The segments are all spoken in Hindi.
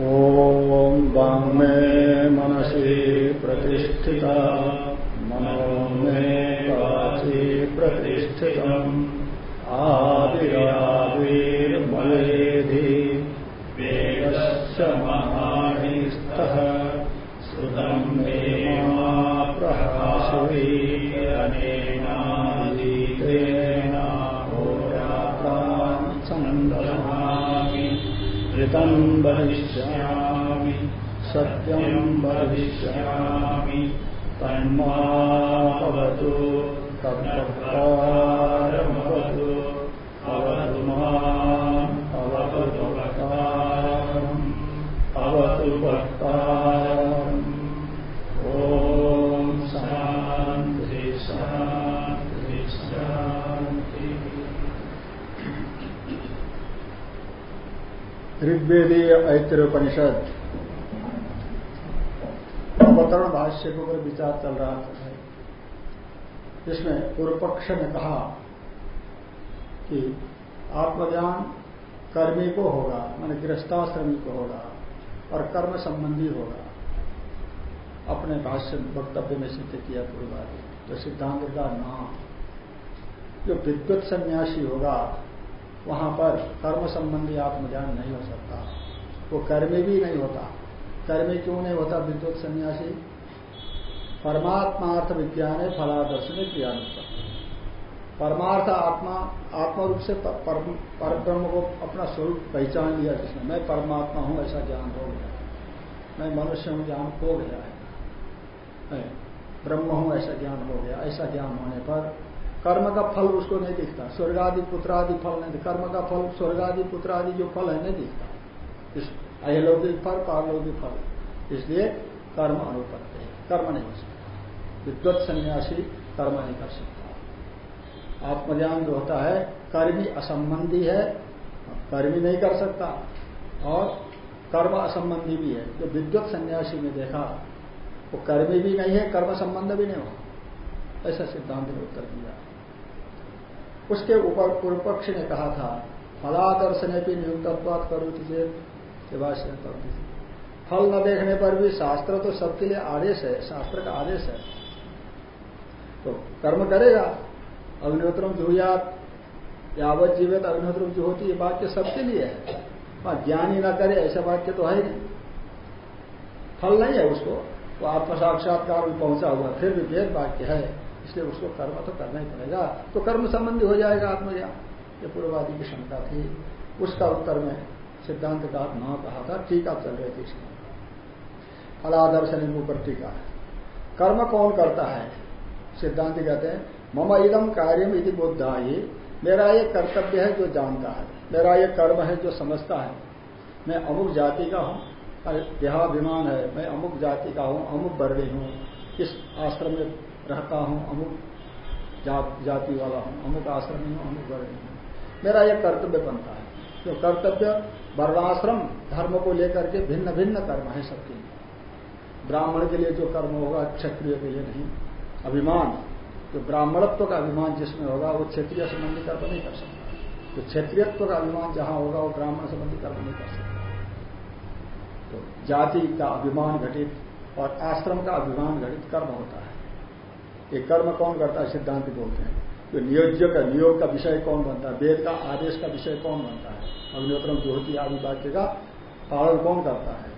ॐ वाङ्मे मनसि प्रतिष्ठिता। मनो मे वाचि प्रतिष्ठितम्। आविराविर्मयेधि वेदस्य महानिस्तः श्रुतम् मे मा प्रकाशवीरनेनादीतेन होरात्रान् सत्यम् वदिष्यामि। तन्मावतु। तद्भक्तारमवतु अवतु माम्। अवतु भक्तारम् अवतु भक्तारम् ॐ ऋग्वेदीय ऐतरोपनिषद अवतरण भाष्य के ऊपर विचार चल रहा है जिसमें पूर्व पक्ष ने कहा कि आत्मज्ञान कर्मी को होगा, मान गृहस्थाश्रमी को होगा और कर्म संबंधी होगा। अपने भाष्य वक्तव्य में सिद्ध किया पूर्वादि तो सिद्धांत का नाम, जो विद्युत सन्यासी होगा, वहाँ पर कर्म संबंधी आत्मज्ञान नहीं हो सकता। वो कर्मी भी नहीं होता। कर्मी क्यों नहीं होता? विद्युत सन्यासी। परमात्मार्थ विज्ञान है फलादर्शन क्रियानुसार परमार्थ आत्मा आत्मा रूप से पर, ब्रह्म को अपना स्वरूप पहचान लिया जिसने। मैं परमात्मा हूँ ऐसा ज्ञान हो गया। मैं मनुष्य हूँ ज्ञान हो गया है। मैं ब्रह्म हूँ ऐसा ज्ञान हो गया। ऐसा ज्ञान होने पर कर्म का फल उसको नहीं दिखता। स्वर्ग आदि पुत्र आदि फल नहीं कर्म का फल स्वर्ग आदि पुत्र आदि जो फल है नहीं दिखता। अयलौकिक फल पारलौकिक फल इसलिए कर्म अनुपत्ति है। कर्म नहीं हो सकता। विद्वत सन्यासी कर्म नहीं कर सकता। आत्मज्ञान जो होता है, कर्मी असंबंधी है, कर्मी नहीं कर सकता। और कर्म असंबंधी भी है। जो विद्वत सन्यासी में देखा, वो कर्मी भी नहीं है, कर्म संबंध भी नहीं हो ऐसा सिद्धांत ने उत्तर दिया। उसके ऊपर पूर्व पक्ष ने कहा था फलादर्शन भी नियुक्तत्वाद करो चेत फल न देखने पर भी शास्त्र तो सबके लिए आदेश है, शास्त्र का आदेश है। तो कर्म करेगा अग्निहोत्रम जुहुयात, यावत जीवित अग्निहोत्रम जो होती है वाक्य सबके लिए है। ज्ञान ही ना करे, ऐसा वाक्य तो है नहीं। फल नहीं है उसको, वो आत्म साक्षात्कार में पहुँचा हुआ, फिर भी वेद वाक्य है, इसलिए उसको कर्म तो करना ही पड़ेगा। तो कर्म संबंधी हो जाएगा आत्मज्ञान। ये पूर्ववादी की शंका थी। उसका उत्तर में सिद्धांत का न कहा था टीका चल रही थी इसमें फलादर्शन ऊपर टीका कर्म कौन करता है? सिद्धांत कहते हैं मम इदम कार्यम यदि बुद्धा ही मेरा ये कर्तव्य है जो जानता है मेरा ये कर्म है जो समझता है। मैं अमुक जाति का हूँ देहाभिमान है मैं अमुक जाति का हूँ अमुक वर्णी हूँ इस आश्रम में रहता हूँ अमुक जात, वाला हूँ अमुक आश्रम हूँ अमुक वर्णी हूँ। मेरा यह कर्तव्य बनता है। जो कर्तव्य, वर्णाश्रम, धर्म को लेकर के भिन्न भिन्न कर्म है सबके ब्राह्मण के लिए जो कर्म होगा, क्षत्रिय के लिए नहीं। अभिमान तो ब्राह्मणत्व का अभिमान जिसमें होगा, वो क्षेत्रीय संबंधी कर्म नहीं कर सकता। तो क्षेत्रीयत्व का अभिमान जहाँ होगा, वो ब्राह्मण संबंधी कर्म नहीं कर सकता। तो जाति का अभिमान घटित और आश्रम का अभिमान घटित कर्म होता है। ये कर्म कौन करता है, सिद्धांत बोलते हैं। तो नियोज्य का, नियोग का विषय कौन बनता है, वेद का आदेश का विषय कौन बनता है? अग्निहोत्रम ज्योति आदि वाक्य का पालन कौन करता है?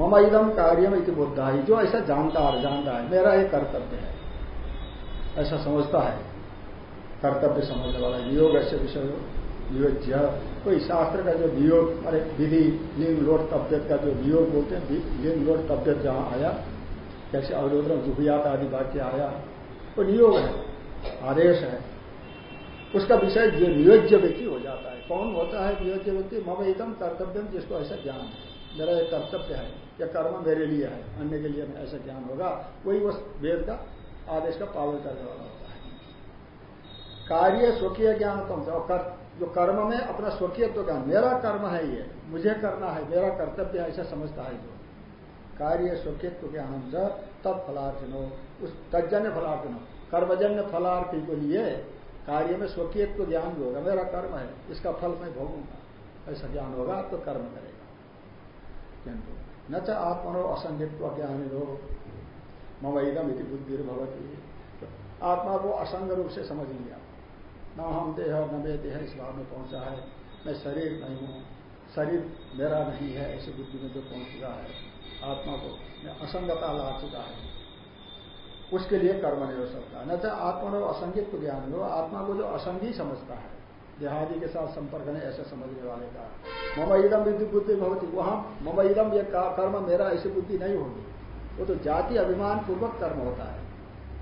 मम इदम कार्यम इति बुद्धा। ही जो ऐसा जानता है जानता है, मेरा एक कर्तव्य है। ऐसा समझता है। कर्तव्य समझने वाला नियोग ऐसे विषय नियोज्य कोई शास्त्र का जो नियोग अरे विधि, लिंग, लोट, तब्यत का जो वियोग बोलते हैं लिंग, लोट, तब्यत जहाँ आया, जैसे अवरोधन जुहियात आदि वाक्य आया, वो नियोग है, आदेश है। उसका विषय जो नियोज्य व्यक्ति हो जाता है। कौन होता है नियोज्य व्यक्ति? मम एकदम कर्तव्य जिसको ऐसा ज्ञान है। मेरा एक कर्तव्य है, या कर्म मेरे लिए है, अन्य के लिए ऐसा ज्ञान होगा। वही उस वेद का आदेश का पालन करने वाला होता है। कार्य स्वकीय ज्ञान कौन सा? जो कर्म में अपना स्वकीय तो ज्ञान मेरा कर्म है ये, मुझे करना है, मेरा कर्तव्य है, ऐसा समझता है जो। कार्य स्वकीयत्व ज्ञान से तब फलार्जन हो, उस तजन्य फलार्जन हो। कर्मजन्य फलार्थी को लिए कार्य में स्वकीयत्व ज्ञान भी होगा, मेरा कर्म है, इसका फल मैं भोगूँगा। ऐसा ज्ञान होगा तो कर्म करेगा। किंतु, न च आत्मनो असंगित्व ज्ञानिनो, मम इदम इति बुद्धि भवती आत्मा को असंग रूप से समझ लिया। न हम देह, न वे देह इस भाव में पहुँचा है, मैं शरीर नहीं हूँ, शरीर मेरा नहीं है, ऐसी बुद्धि में जो पहुँच चुका है, आत्मा को असंगता ला चुका है। उसके लिए कर्म नहीं हो सकता न तो आत्मा असंगित ज्ञान हो, आत्मा को जो असंगी समझता है। देहादि के साथ संपर्क नहीं, ऐसे समझने वाले का। मम इदम विद्युत बुद्धि भवती, वहाँ मम इदम ये कर्म मेरा ऐसी बुद्धि नहीं होगी। वो तो जाति अभिमान पूर्वक कर्म होता है।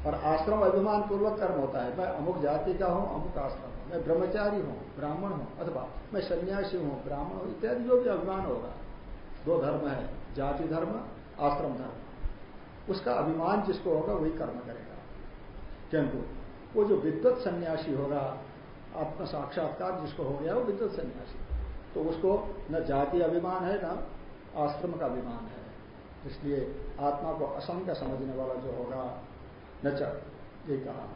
और आश्रम अभिमान पूर्वक कर्म होता है। मैं अमुक जाति का हूँ, अमुक आश्रम हूँ। मैं ब्रह्मचारी हूँ, ब्राह्मण हूँ, अथवा मैं सन्यासी हूँ, ब्राह्मण हूँ, इत्यादि जो भी अभिमान होगा। दो धर्म है, जाति धर्म, आश्रम धर्म। उसका अभिमान जिसको होगा वही कर्म करेगा। किंतु वो जो विद्वत सन्यासी होगा, आत्म साक्षात्कार जिसको हो गया, वो विद्वत सन्यासी। तो उसको न जाति अभिमान है, न आश्रम का अभिमान है। इसलिए आत्मा को असंख्य समझने वाला जो होगा, न ये कहा।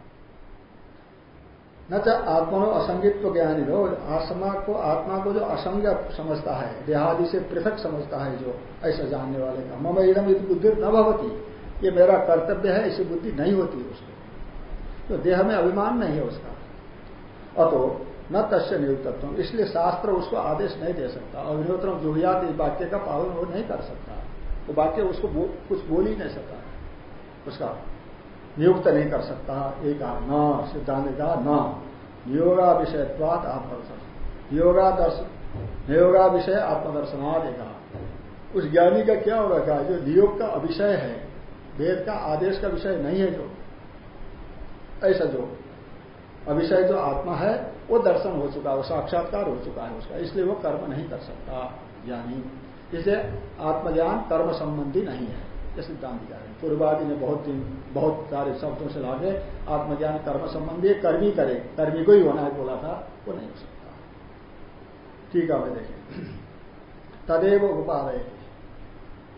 न च आत्मनो असंगित्व ज्ञानी हो आत्मा को आत्मा को जो असंग समझता है, देहादि से पृथक समझता है जो, ऐसा जानने वाले का। मम इदम बुद्धि न भवती। ये मेरा कर्तव्य है ऐसी बुद्धि नहीं होती उसको। तो देह में अभिमान नहीं है उसका। अतो न तस्य नियुक्तत्व इसलिए शास्त्र उसको आदेश नहीं दे सकता। अग्निहोत्र जुहियात इस वाक्य का पालन वो नहीं कर सकता। वो वाक्य उसको बो, कुछ बोल ही नहीं सकता। उसका नियुक्त नहीं कर सकता। एक कहा न सिद्धांत का न। नियोगा विषयत्वाद आत्मदर्शन। नियोगा दर्शन नियोगा विषय आत्मदर्शनाद कहा उस ज्ञानी का क्या होगा? जो नियोग का अभिषय है वेद का आदेश का विषय नहीं है जो। ऐसा जो। अभिषय जो आत्मा है, वो दर्शन हो चुका है, वो साक्षात्कार हो चुका है उसका, इसलिए वो कर्म नहीं कर सकता ज्ञानी इसे आत्मज्ञान कर्म संबंधी नहीं है, ये सिद्धांत कह रहे हैं। पूर्वादि ने बहुत दिन, बहुत सारे शब्दों से लागे, आत्मज्ञान कर्म संबंधी कर्मी करे, कर्मी को ही होना है, बोला था, वो नहीं हो सकता। ठीक है मैं देखें। तदेव उपादय।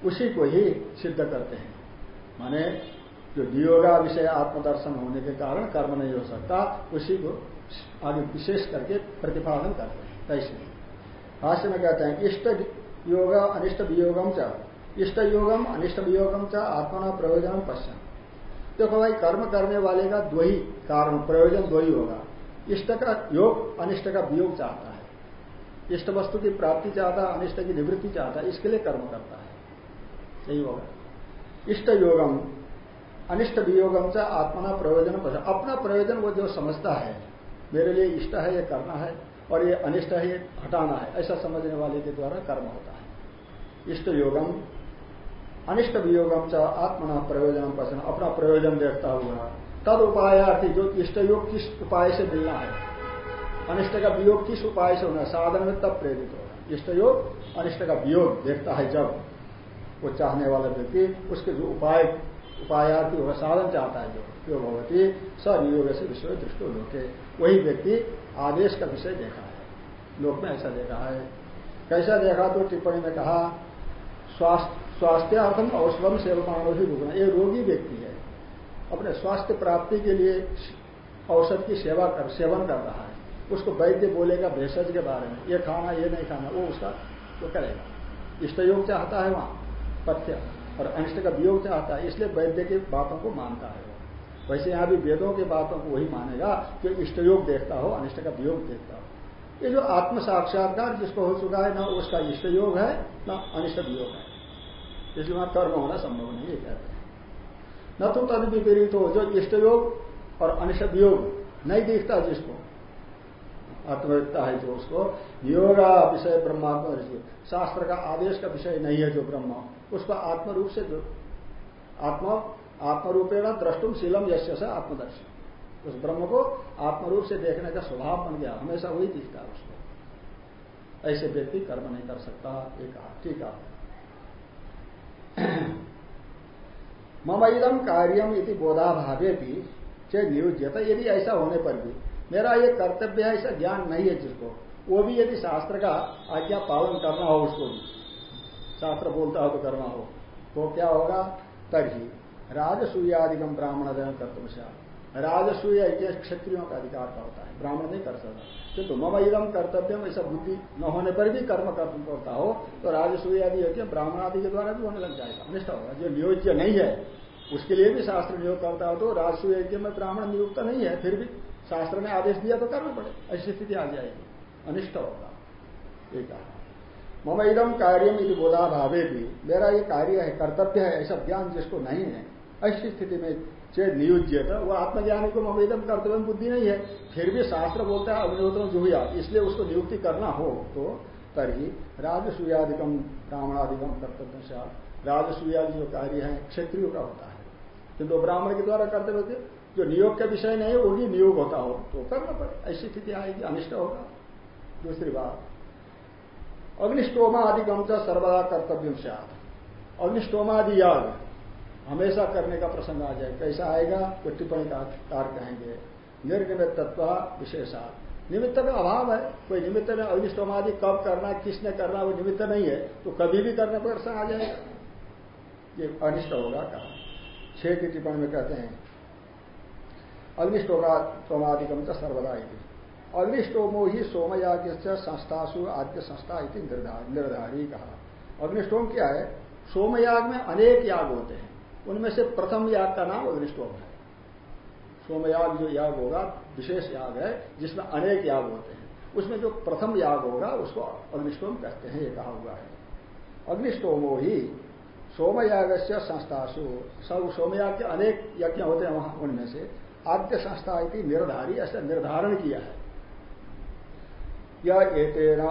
उसी को ही सिद्ध करते हैं। माने जो नियोगा विषय आत्मदर्शन होने के कारण कर्म नहीं हो सकता, उसी को आगे विशेष करके प्रतिपादन करते हैं। कैसे भाष्य में कहते हैं इष्ट योग अनिष्ट वियोगम च। इष्ट योगम अनिष्ट वियोगम च, आत्मना प्रयोजन पश्चिम देखो भाई, कर्म करने वाले का दो ही कारण, प्रयोजन दो ही होगा। इष्ट का योग, अनिष्ट का वियोग चाहता है। इष्ट वस्तु की प्राप्ति चाहता है, अनिष्ट की निवृत्ति चाहता है, इसके लिए कर्म करता है। यही होगा। इष्ट योगम अनिष्ट वियोगम च आत्मना प्रयोजन अपना प्रयोजन वो जो समझता है, मेरे लिए इष्ट है, ये करना है, और ये अनिष्ट है, ये हटाना है, ऐसा समझने वाले के द्वारा कर्म होता है। इष्ट योगम अनिष्ट वियोगम च आत्मना प्रयोजन पसंद अपना प्रयोजन देखता हुआ, तद उपायार्थी जो इष्ट योग किस उपाय से मिलना है? अनिष्ट का वियोग किस उपाय से होना साधन में तब प्रेरित होगा। इष्ट योग अनिष्ट का वियोग देखता है जब। वो चाहने वाला व्यक्ति उसके जो उपाय उपायार्थी होगा साधन चाहता है जो जो भगवती सनियोग से विषय दृष्टि लोके। वही व्यक्ति आदेश का विषय देखा है। लोक में ऐसा देखा है। कैसा देखा तो टिप्पणी में कहा, स्वास्थ्य स्वास्थ्यार्थम औषधम सेवमानो ही रुकना ये रोगी व्यक्ति है। अपने स्वास्थ्य प्राप्ति के लिए औषध की सेवा कर, सेवन कर रहा है। उसको वैद्य बोलेगा भेषज के बारे में, ये खाना, ये नहीं खाना, वो उसका, वो करेगा। इष्टयोग चाहता है वहाँ। पथ्य और अनिष्ट का वियोग चाहता है, इसलिए वैद्य की बातों को मानता है वैसे यहाँ भी वेदों की बातों को वही मानेगा जो इष्टयोग देखता हो, अनिष्ट का वियोग देखता हो। ये जो आत्म साक्षात्कार जिसको हो चुका है, न उसका इष्ट योग है, न अनिष्ट वियोग है। इसलिए वहाँ कर्म होना संभव नहीं है, कहते हैं। न तो तद विपरीत हो, जो इष्ट योग और अनिष्ट वियोग नहीं दिखता जिसको आत्मविकता है जो उसको योगा विषय ब्रह्मात्मा शास्त्र का आदेश का विषय नहीं है जो ब्रह्म। उसको आत्म रूप से आत्मा, आत्मरूपेण द्रष्टुम शीलम यश से आत्मदर्शी उस ब्रह्म को आत्मरूप से देखने का स्वभाव बन गया। हमेशा वही दिखता है उसको। ऐसे व्यक्ति कर्म नहीं कर सकता एक ठीक मम इदम कार्यम इति बोधाभावे भी चाहे नियोज्यता यदि ऐसा होने पर भी मेरा ये कर्तव्य है, ऐसा ज्ञान नहीं है जिसको। वो भी यदि शास्त्र का आज्ञा पालन करना हो उसको भी। शास्त्र बोलता हो तो करना हो तो क्या होगा? तभी राजसूयादिगम ब्राह्मण जन कर्तव्य राजस्व यज्ञ क्षत्रियों का अधिकार का होता है, ब्राह्मण नहीं कर सकता। किंतु मम इदम कर्तव्य में ऐसा बुद्धि न होने पर भी कर्म करता हो तो राजस्व आदि यज्ञ ब्राह्मण आदि के द्वारा भी होने लग जाएगा। अनिष्ट होगा। जो नियोज्य नहीं है, उसके लिए भी शास्त्र नियोग करता हो तो राजस्व यज्ञ में ब्राह्मण नियुक्त नहीं है, फिर भी शास्त्र ने आदेश दिया तो करना पड़े ऐसी स्थिति आ जाएगी। अनिष्ट होगा। ये कहा। मम इदम कार्यम यदि बोधा भावे भी मेरा ये कार्य है, कर्तव्य है, ऐसा ज्ञान जिसको नहीं है, ऐसी स्थिति में चेत नियुज्य था वो आत्मज्ञानी को मम इदम कर्तव्य बुद्धि नहीं है। फिर भी शास्त्र बोलता है, अग्निहोत्र जुहिया। इसलिए उसको नियुक्ति करना हो तो तरी राजसूयादिकम ब्राह्मणादिकम कर्तव्य से राजसूयादि जो कार्य है, क्षेत्रियों का होता है। किंतु ब्राह्मण के द्वारा कर्तव्य जो नियोग का विषय नहीं वो भी नियोग होता हो तो करना पड़े। ऐसी स्थिति आएगी, अनिष्ट होगा। दूसरी बात अग्निष्टोमा आदि गम सर्वदा कर्तव्य से अग्निष्टोमादि याग हमेशा करने का प्रसंग आ जाए, कैसा आएगा? वो टिप्पणी कार कहेंगे। निर्निमित तत्व विशेषा निमित्त का अभाव है, कोई निमित्त में अग्निष्टोमादि कब करना, किसने करना, वो निमित्त नहीं है तो कभी भी करने पर प्रसंग आ जाएगा। ये अनिष्ट होगा कहा छह की टिप्पणी में कहते हैं अग्निष्टोमादिकम सर्वदा अग्निष्टोमो ही सोमयाग संस्थासु आद्य संस्था इति निर्धारी कहा। अग्निष्टोम क्या है? सोमयाग में अनेक याग होते हैं। उनमें से प्रथम याग का नाम अग्निष्टोम है। सोमयाग जो याग होगा, विशेष याग है, जिसमें अनेक याग होते हैं। उसमें जो प्रथम याग होगा, उसको अग्निष्टोम कहते हैं, ये कहा हुआ है। अग्निष्टोमो ही सोमयाग से संस्थासु, सब सोमयाग के अनेक यज्ञ होते हैं वहाँ उनमें से। आद्य संस्था निर्धारी, ऐसा निर्धारण किया है। यह एतेना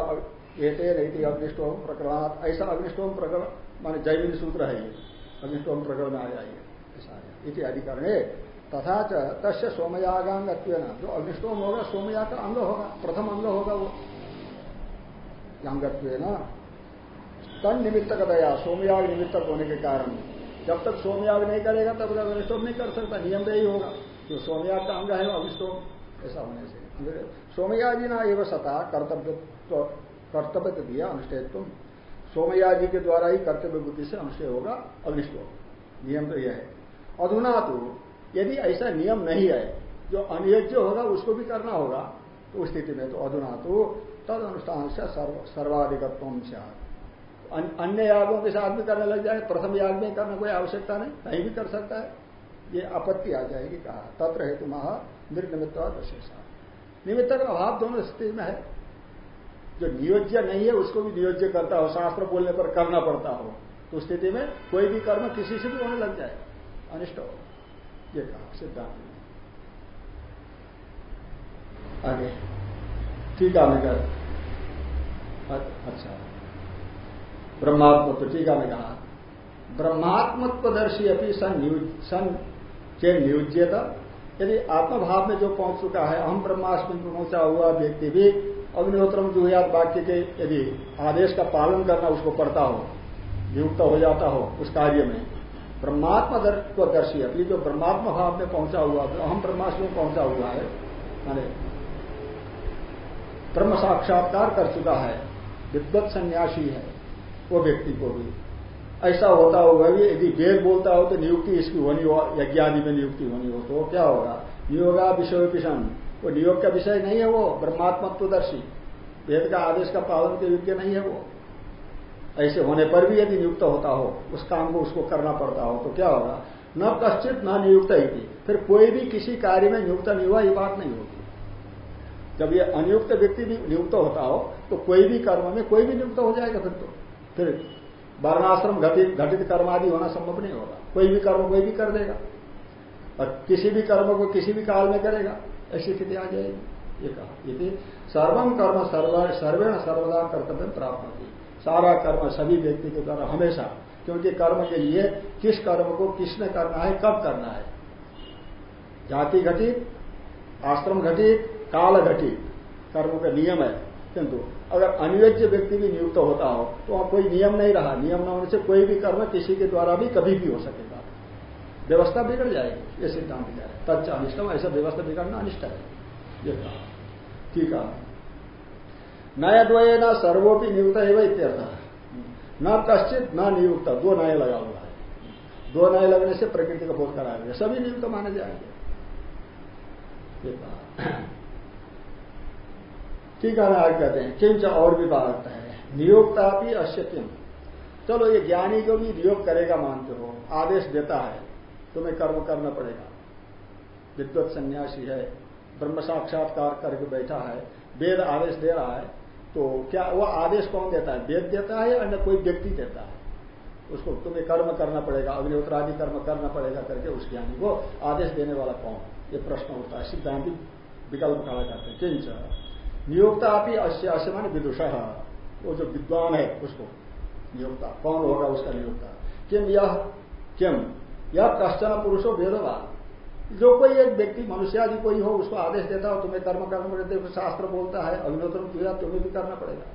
एतेन अग्निष्टोम प्रकरणात, ऐसा अग्निष्टोम प्रकरण, माने जैविन सूत्र है ये, अग्निष्टोम प्रकरण में आया ये, ऐसा इति अधिकरण, तथा च सोमयागांग जो अग्निष्टोम होगा सोमयाग का अंग होगा, प्रथम अंग होगा वो। यांगत्व तन निमित्त का दया सोमयाग निमित्तक होने के कारण, जब तक सोमयाग नहीं करेगा, तब तक अग्निष्टोम नहीं कर सकता, नियम यही होगा, जो सोमयाग का अंग है अग्निष्टोम, ऐसा होने से। सोमयाजी ना एवं सता कर्तव्य कर्तव्य तो दिया अनुष्ठेय तुम सोमयाजी के द्वारा ही कर्तव्य बुद्धि से अनुष्ठेय होगा अग्निष्ठ नियम तो यह है। अधुना तो यदि ऐसा नियम नहीं है, जो अनियोज्य होगा, उसको भी करना होगा तो उस स्थिति में तो अधुना तो तद अनुष्ठान से सर्वाधिकत्व से अन्य यागों के साथ भी करने लग जाए, प्रथम याग में करने कोई आवश्यकता नहीं कहीं भी कर सकता है। ये आपत्ति आ जाएगी कहा, तत्र हेतु महा निर्निमित्त विशेषा निमित्त का अभाव दोनों स्थिति में है, जो नियोज्य नहीं है, उसको भी नियोज्य करता हो, शास्त्र बोलने पर करना पड़ता हो तो स्थिति में कोई भी कर्म किसी से भी होने लग जाए, अनिष्ट हो। ये कहा, सिद्धांत आगे। ठीक है मैं अच्छा। ब्रह्मात्म ब्रह्मात्मत्व टीका में कहा। ब्रह्मात्मत्वदर्शी अपनी सन सन के नियुज्यता यदि आत्मभाव में जो पहुँच चुका है हम ब्रह्मास्मिन पहुँचा हुआ व्यक्ति भी अग्निहोत्रम जुहयात वाक्य के यदि आदेश का पालन करना उसको पड़ता हो नियुक्त हो जाता हो, उस कार्य में, ब्रह्मात्मा को दर्शी अभी जो ब्रह्मात्मा भाव में पहुँचा हुआ तो हम ब्रह्मास्म में पहुँचा हुआ है, माने ब्रह्म साक्षात्कार कर चुका है, विद्वत सन्यासी है, वो व्यक्ति को भी। ऐसा होता होगा भी यदि वेद बोलता हो तो नियुक्ति इसकी होनी हो, यज्ञादि में नियुक्ति होनी हो तो क्या होगा? नियोगा विषय पिशन वो नियोग का विषय नहीं है वो, ब्रह्मात्मत्वदर्शी। वेद का आदेश का पालन के योग्य नहीं है वो। ऐसे होने पर भी यदि नियुक्त होता हो, उस काम को उसको करना पड़ता हो तो क्या होगा? न कश्चित न नियुक्त ही फिर कोई भी किसी कार्य में नियुक्त नहीं हुआ, ये बात नहीं होगी जब ये अनियुक्त व्यक्ति भी नियुक्त होता हो तो कोई भी कर्म में कोई भी नियुक्त हो जाएगा फिर तो। फिर वर्णाश्रम घटित घटित कर्म आदि होना संभव नहीं होगा। कोई भी कर्म कोई भी कर देगा। और किसी भी कर्म को किसी भी काल में करेगा, ऐसी स्थिति आ जाएगी। ये कहा। यदि सर्वम कर्म सर्व, सर्वेण सर्वदा कर्तव्य प्राप्त होती सारा कर्म सभी व्यक्ति के द्वारा हमेशा, क्योंकि कर्म के लिए किस कर्म को किसने करना है, कब करना है। जाति घटित, आश्रम घटित, काल घटित। कर्म का नियम है, किंतु अगर अनियोज्य व्यक्ति भी नियुक्त होता हो तो वहाँ कोई नियम नहीं रहा। नियम न होने से कोई भी कर्म किसी के द्वारा भी कभी भी हो सकेगा। व्यवस्था बिगड़ जाएगी, ये सिद्धांत क्या है। तच्च अनिष्टम ऐसा व्यवस्था बिगड़ना अनिष्ट है। ये कहा। ठीक है। नया द्वय न सर्वोपि नियुक्त है वह इत्यर्थ। न कश्चित न नियुक्त, दो नए लगा हुआ है। दो नए लगने से प्रकृति का बोध कराया गया। सभी नियुक्त माने जाएँगे। ठीक है आगे कहते हैं, किंच और भी बात है। नियोक्ता भी अश्य किम। चलो, ये ज्ञानी को भी नियोग करेगा मानते हो, आदेश देता है, तुम्हें कर्म करना पड़ेगा। विद्वत सन्यासी है, ब्रह्म साक्षात्कार करके बैठा है, वेद आदेश दे रहा है तो क्या वो आदेश कौन देता है? वेद देता है या कोई व्यक्ति देता है? उसको तुम्हें कर्म करना पड़ेगा अग्निहोत्र आदि कर्म करना पड़ेगा करके उस ज्ञानी को आदेश देने वाला कौन? ये प्रश्न होता है, सिद्धांति विकल्प खड़ा करते हैं, किंच। नियोक्ता भी अश्य अश्य विदुष। वो जो विद्वान है, उसको नियोक्ता। कौन होगा उसका नियोक्ता? किम यह किम? यह कश्चन पुरुषो वेदवान जो कोई एक व्यक्ति मनुष्य आदि कोई हो, उसको आदेश देता हो, तुम्हें कर्म करना पड़ेगा देखो शास्त्र बोलता है, अग्निहोत्र जुहा तुम्हें भी करना पड़ेगा।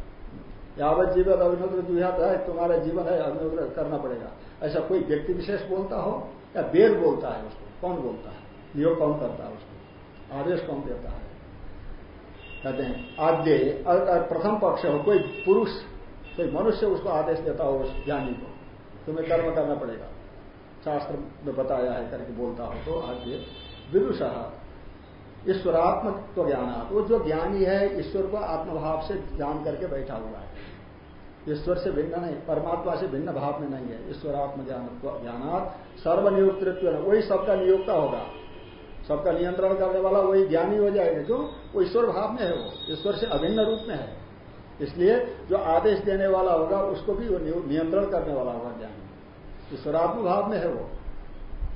यावत जीवन अग्निहोत्र जुहा है, तुम्हारा जीवन है, अग्निहोत्र करना पड़ेगा। ऐसा कोई व्यक्ति विशेष बोलता हो, या वेद बोलता है उसको, कौन बोलता है? नियोग कौन करता है उसको? आदेश कौन देता है? कहते हैं, आद्य प्रथम पक्ष हो, कोई पुरुष, कोई मनुष्य, उसको आदेश देता हो, उस ज्ञानी को। तुम्हें कर्म करना पड़ेगा। शास्त्र में बताया है करके बोलता हो तो आद्य, विदुष ईश्वरात्म तो ज्ञान वो जो ज्ञानी है, ईश्वर को आत्मभाव से जान करके बैठा हुआ है। ईश्वर से भिन्न नहीं, परमात्मा से भिन्न भाव में नहीं है। ईश्वरात्म ज्ञान ज्ञानात सर्वनियुक्तृत्व, वही सबका नियुक्ता होगा। सबका नियंत्रण करने वाला वही ज्ञानी हो जाएगा। क्यों? वो ईश्वर भाव में है वो, ईश्वर से अभिन्न रूप में है। इसलिए जो आदेश देने वाला होगा, उसको भी वो नियंत्रण करने वाला होगा ज्ञान ईश्वरात्म भाव में है वो।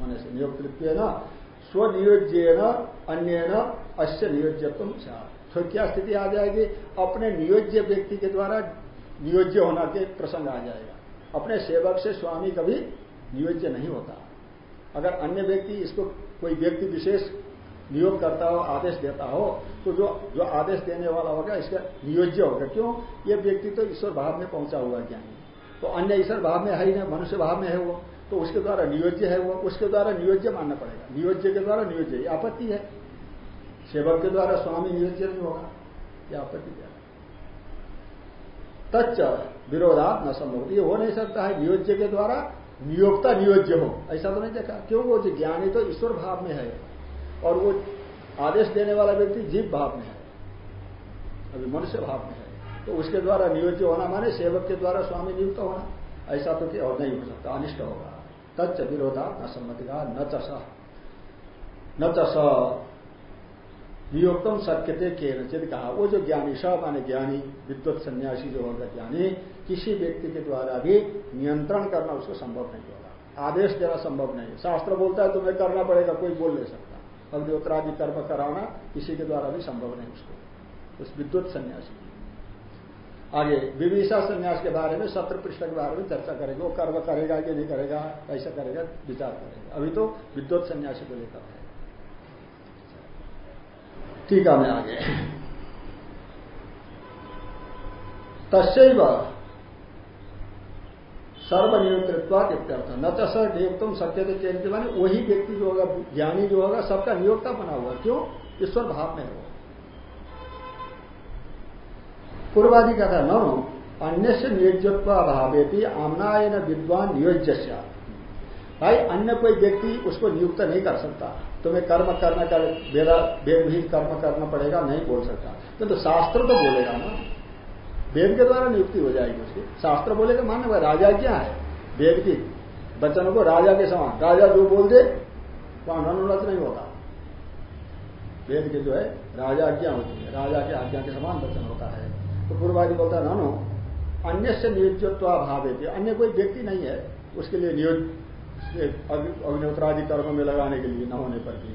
होने से नियोक्त न स्वनियोज्य न अन्य न अश्य नियोज्यत्व तो क्या स्थिति आ जाएगी? अपने नियोज्य व्यक्ति के द्वारा नियोज्य होना के प्रसंग आ जाएगा। अपने सेवक से स्वामी कभी नियोज्य नहीं होता। अगर अन्य व्यक्ति इसको, कोई व्यक्ति विशेष नियोग करता हो आदेश देता हो तो जो जो आदेश देने वाला होगा, इसका नियोज्य होगा। क्यों? ये व्यक्ति तो ईश्वर भाव में पहुँचा हुआ ज्ञानी तो अन्य ईश्वर भाव में है ही नहीं, मनुष्य भाव में है वो। तो उसके द्वारा नियोज्य है वो, उसके द्वारा नियोज्य मानना पड़ेगा। नियोज्य के द्वारा नियोज्य आपत्ति है। सेवक के द्वारा स्वामी नियोज्य नहीं होगा यह आपत्ति क्या तच्च विरोधात न संभव ये हो नहीं सकता है, नियोज्य के द्वारा नियोक्ता नियोज्य हो। ऐसा तो नहीं देखा। क्यों? वो जो ज्ञानी तो ईश्वर भाव में है। और वो आदेश देने वाला व्यक्ति जीव भाव में है, अभी मनुष्य भाव में है। तो उसके द्वारा नियोज्य होना माने सेवक के द्वारा स्वामी नियुक्त होना, ऐसा तो और नहीं हो सकता, अनिष्ट होगा। तच्च विरोधा, न सम्मति का न चस न चस नियोक्तम सत्यते के नचित कहा। वो जो ज्ञानी, स माने ज्ञानी, विद्वत सन्यासी जो होगा ज्ञानी, किसी व्यक्ति के द्वारा भी नियंत्रण करना उसको संभव नहीं होगा। आदेश देना संभव नहीं शास्त्र बोलता है, तुम्हें करना पड़ेगा, कोई बोल नहीं सकता। अग्निहोत्रादि कर्म कराना किसी के द्वारा भी संभव नहीं उसको। उस विद्युत सन्यासी आगे विभिषा संन्यास के बारे में सत्र पृष्ठ के बारे में चर्चा करेंगे। वो कर्म करेगा कि नहीं करेगा कैसा करेगा, विचार करेगा। अभी तो विद्युत सन्यासी को लेकर है ठीक है, मैं आगे। तस्व सर्वनियोक्तत्वाद इत्यर्थ न तो सर नियुक्तम सत्य चेंज माने वही व्यक्ति जो होगा ज्ञानी जो होगा सबका नियोक्ता बना हुआ क्यों? ईश्वर भाव में है वो पूर्वादि का था नो अन्य से नियोज्यत्व अभावे भी आमनायन विद्वान नियोज्य भाई अन्य कोई व्यक्ति उसको नियुक्त नहीं कर सकता। तुम्हें कर्म करना कर वेद कर्म करना पड़ेगा नहीं बोल सकता। तो, तो शास्त्र तो बोलेगा ना। वेद के द्वारा नियुक्ति हो जाएगी उसकी। शास्त्र बोलेगा भाई राजा क्या है? वेद की बच्चनों को राजा के समान, राजा जो बोल दे, वहाँ अनुलत नहीं होता वेद के जो है, राजा आज्ञा होती है? राजा की आज्ञा के समान वचन होता है। तो पूर्वादि बोलता है, नानो अन्य से नियोज्यत्वाभाव है अन्य कोई व्यक्ति नहीं है, उसके लिए नियोज अग्निहोत्रादि कर्म में लगाने के लिए न होने पर भी।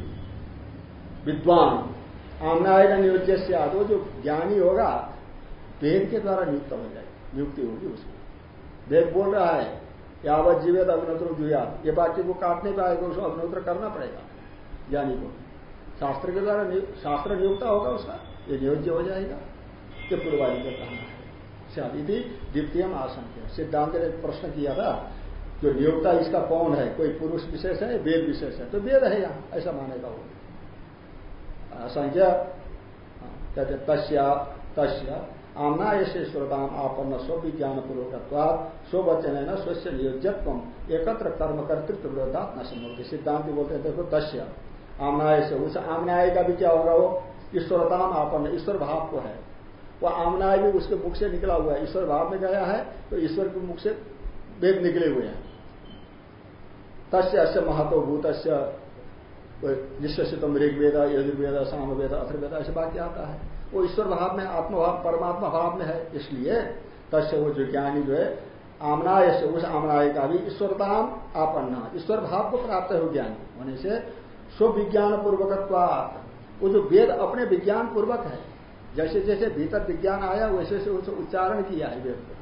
विद्वान आमनाएगा नियोज्य से आदो जो ज्ञानी होगा वेद के द्वारा नियुक्त हो जाए, नियुक्ति होगी उसकी वेद बोल रहा है यावत जीवित अग्नोत्र जुया ये वाक्य को काट नहीं पाएगा उसको अग्नोत्र करना पड़ेगा, ज्ञानी को। शास्त्र के द्वारा शास्त्र नियुक्ता होगा उसका, ये नियोज्य हो जाएगा। ये पूर्वादि का कहना है। शादी द्वितीय आशंक सिद्धांत ने प्रश्न किया था, जो नियोक्ता इसका कौन है? कोई पुरुष विशेष है, वेद विशेष है? तो वेद है यहाँ, ऐसा मानेगा वो। असंख्य कहते तस्या, तस्य आमना ऐसे श्रोताम आपन्न स्व विज्ञान पूर्वकत्वाद स्वचन न स्वस्य नियोज्यत्व एकत्र कर्म कर्तृत्व विरोधा न संभव सिद्धांत बोलते हैं देखो तस्य। आमनाय से उस आमनाय का भी क्या होगा वो? ईश्वरताम आपन ईश्वर भाव को है। वह आमनाय भी उसके मुख से निकला हुआ है। ईश्वर भाव में गया है तो ईश्वर के मुख से वेद निकले हुए हैं। तस्य अश्य महत्व भूत निश्चितम ऋग्वेद, यजुर्वेद, सामवेद अथर्वेद ऐसे वाक्य आता है। वो ईश्वर भाव में आत्मभाव परमात्मा भाव में है, इसलिए तस्य वो जो ज्ञानी जो है, आमनाय से उस आमनाय का भी ईश्वरताम आपन्ना। ईश्वर भाव को प्राप्त हो ज्ञान। होने से स्विज्ञान पूर्वक वो जो वेद अपने विज्ञान पूर्वक है, जैसे जैसे भीतर विज्ञान आया, वैसे से उसे उच्चारण किया है वेद को।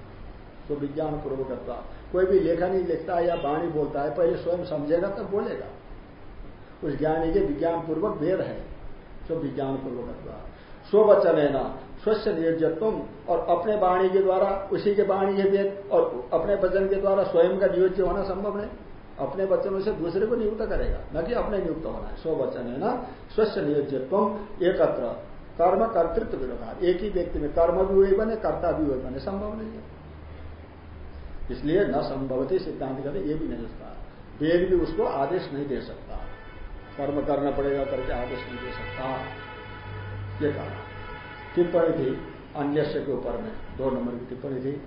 तो विज्ञान पूर्वक कोई भी लेखन ही लिखता है या वाणी बोलता है, पहले स्वयं समझेगा, तब बोलेगा। उस ज्ञानी के विज्ञान पूर्वक वेद है जो विज्ञान पूर्वक स्वचन है ना स्वच्छ नियोज्यत्व और अपने वाणी के द्वारा, उसी के वाणी के वेद और अपने वचन के द्वारा स्वयं का नियोज्य होना संभव नहीं। अपने वचनों से दूसरे को नियुक्त करेगा, न कि अपने नियुक्त होना है। स्वचन है ना स्वच्छ नियोज्यत्व एकत्र, कर्म कर्तृत्व व्यवहार एक ही व्यक्ति में कर्म भी हुए बने, कर्ता भी हुए बने, संभव नहीं है। इसलिए न संभवती सिद्धांत कहते ये भी नहीं सकता वेद भी उसको आदेश नहीं दे सकता। कर्म करना पड़ेगा, करके आदेश नहीं दे सकता। ये कहा। टिप्पणी थी अन्य के ऊपर में, दो नंबर की टिप्पणी थी।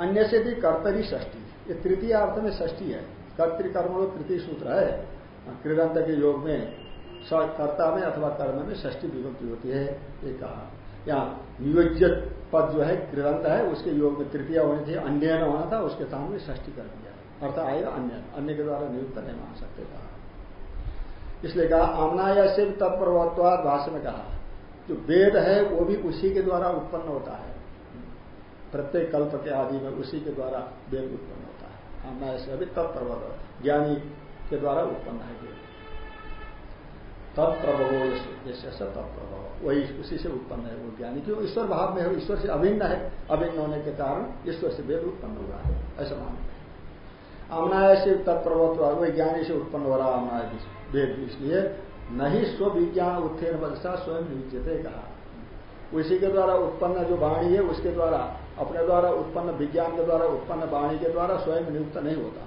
अन्य से भी कर्तरी षष्टी ये तृतीय अर्थ में षष्टी है। कर्तिकर्म तृतीय सूत्र है। कृदंत के योग में कर्ता में अथवा कर्म में षष्टी विभक्ति होती है, ये कहा। यहाँ नियोज्य पद जो है कृदंत है, उसके योग में तृतीय होनी थी अन्य होना था, उसके स्थान में षष्टी कर दिया। अर्थ आएगा अन्य अन्य के द्वारा नियुक्त नहीं मान सकते कहा। इसलिए कहा आमनाया से तत्प्रभुत्वाद भाष्य में कहा। जो वेद है, वो भी उसी के द्वारा उत्पन्न होता है। प्रत्येक कल्प के आदि में उसी के द्वारा वेद उत्पन्न होता है। आमनाय से अभी तत्प्रभव ज्ञानी के द्वारा उत्पन्न है वेद। तत्प्रभव जैसे तत्प्रभव वही उसी से उत्पन्न है, वो ज्ञानी। क्यों? ईश्वर भाव में है, ईश्वर से अभिन्न है। अभिन्न होने के कारण ईश्वर से वेद उत्पन्न हुआ है। ऐसा मानते हैं। आमनाय से तत्प्रभव वही ज्ञानी से उत्पन्न हो रहा आमनाय वेद इसलिए नहीं स्व विज्ञान उत्थेन बदसा स्वयं नियुजते कहा। उसी के द्वारा उत्पन्न जो वाणी है, उसके द्वारा, अपने द्वारा उत्पन्न, विज्ञान के द्वारा उत्पन्न वाणी के द्वारा स्वयं नियुक्त नहीं होता।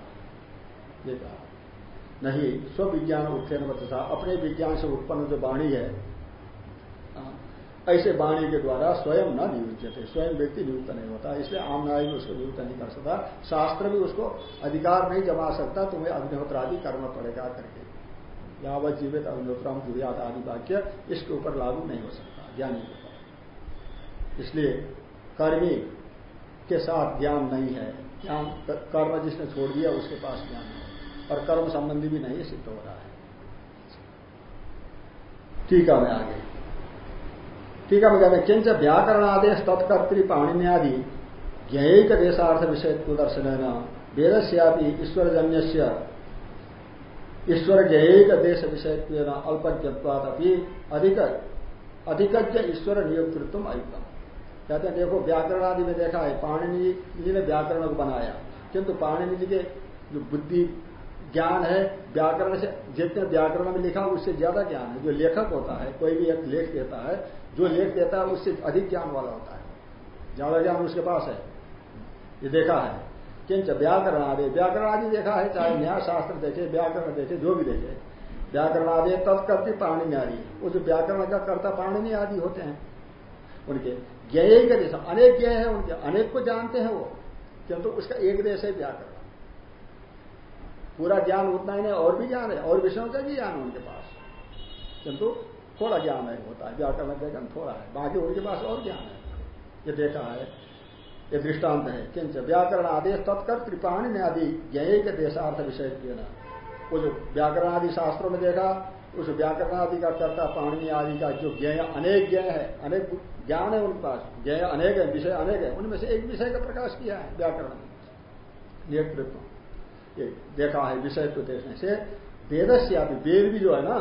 ये कहा। नहीं स्व विज्ञान उत्थेन बदसा अपने विज्ञान से उत्पन्न जो वाणी है, ऐसे वाणी के द्वारा स्वयं न नियुजते स्वयं व्यक्ति नियुक्त नहीं होता। इसलिए आम नाय भी उसको नियुक्त नहीं कर सकता। शास्त्र भी उसको अधिकार नहीं जमा सकता, तुम्हें अग्निहोत्र आदि करना पड़ेगा करके। यावत जीवित अग्निहोत्रम जुड़ियात आदि वाक्य इसके ऊपर लागू नहीं हो सकता, ज्ञानी के ऊपर इसलिए कर्मी के साथ ज्ञान नहीं है। ज्ञान कर्म जिसने छोड़ दिया, उसके पास ज्ञान है। और कर्म संबंधी भी नहीं सिद्ध हो रहा है। टीका में आगे। टीका में कहते किंच व्याकरण आदेश तत्कर्तृ आदि ज्ञेयिक देशार्थ विषय दर्शन वेद से ईश्वरजन्य ईश्वर के एक देश विषय अल्पज्ञत्वाद अभी अधिक अधिकज्ञ ईश्वर नियुक्तृत्व अयुक्तम। कहते हैं देखो व्याकरण आदि में देखा है, पाणिनि जी ने व्याकरण को बनाया। किंतु पाणिनि जी के जो बुद्धि ज्ञान है, व्याकरण से जितने व्याकरण में लिखा, उससे ज़्यादा ज्ञान है। जो लेखक होता है, कोई भी एक लेख देता है, जो लेख देता है, उससे अधिक ज्ञान वाला होता है। ज़्यादा ज्ञान उसके पास है। ये देखा है। किंच व्याकरण आदि व्याकरण आदि देखा है, चाहे न्याय शास्त्र देखे, व्याकरण देखे, जो भी देखे। व्याकरण आदि तत्कर्ती पाणिनि आदि वो जो व्याकरण का कर्ता पाणिनि आदि होते हैं। उनके ज्ञ का देश, अनेक ज्ञ है उनके, अनेक को जानते हैं वो, किंतु उसका एक देश है व्याकरण। पूरा ज्ञान उतना ही नहीं, और भी ज्ञान है, और विषयों का भी ज्ञान उनके पास। किंतु थोड़ा ज्ञान है होता है। व्याकरण देखा थोड़ा है, बाकी उनके पास और ज्ञान है। ये देखा है ये दृष्टांत है। किंच व्याकरण आदेश तत्कर त्रिपाणी ने आदि ज्ञ के देशार्थ विषय देना वो जो व्याकरण आदि शास्त्रों में देखा उस व्याकरण आदि का कर्ता पाणी आदि का जो ज्ञ अनेक ज्ञ है अनेक ज्ञान है उनके पास ज्ञ अनेक है विषय अनेक है उनमें से एक विषय का प्रकाश किया है व्याकरण। नेतृत्व। ये देखा है विषय को देखने से वेदस्य वेद भी जो है ना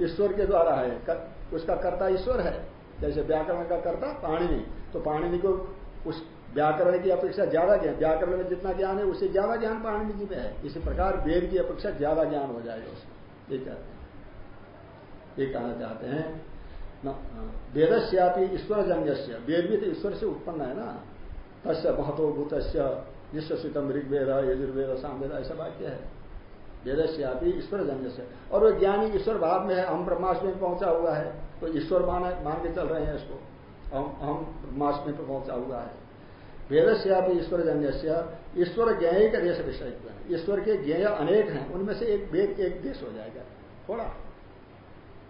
ईश्वर के द्वारा है कर, उसका कर्ता ईश्वर है। जैसे व्याकरण का कर्ता पाणिनि तो पाणिनि को उस व्याकरण की अपेक्षा ज़्यादा ज्ञान, व्याकरण में जितना ज्ञान है उससे ज़्यादा ज्ञान पाणिनि जी में है। इसी प्रकार वेद की अपेक्षा ज़्यादा ज्ञान हो जाएगा उसमें। ये कहते हैं। ये कहना चाहते हैं। वेदस्यापी ईश्वर जन्य वेद भी तो ईश्वर से उत्पन्न है ना। तस्य महतो भूत ऋग्वेद, यजुर्वेद, सामवेद, ऐसा वाक्य है। वेदस्यापी ईश्वर जन्य से और वो ज्ञानी ईश्वर भाव में है हम ब्रह्माष्टमी में पहुँचा हुआ है। तो ईश्वर मान मान के चल रहे हैं इसको। हम हम ब्रह्माष्टमी पर पहुँचा हुआ है। वेदस्यापी ईश्वर जन्य ईश्वर ज्ञेय का देश विषय ईश्वर के ज्ञेय अनेक हैं, उनमें से एक वेद एक देश हो जाएगा। थोड़ा।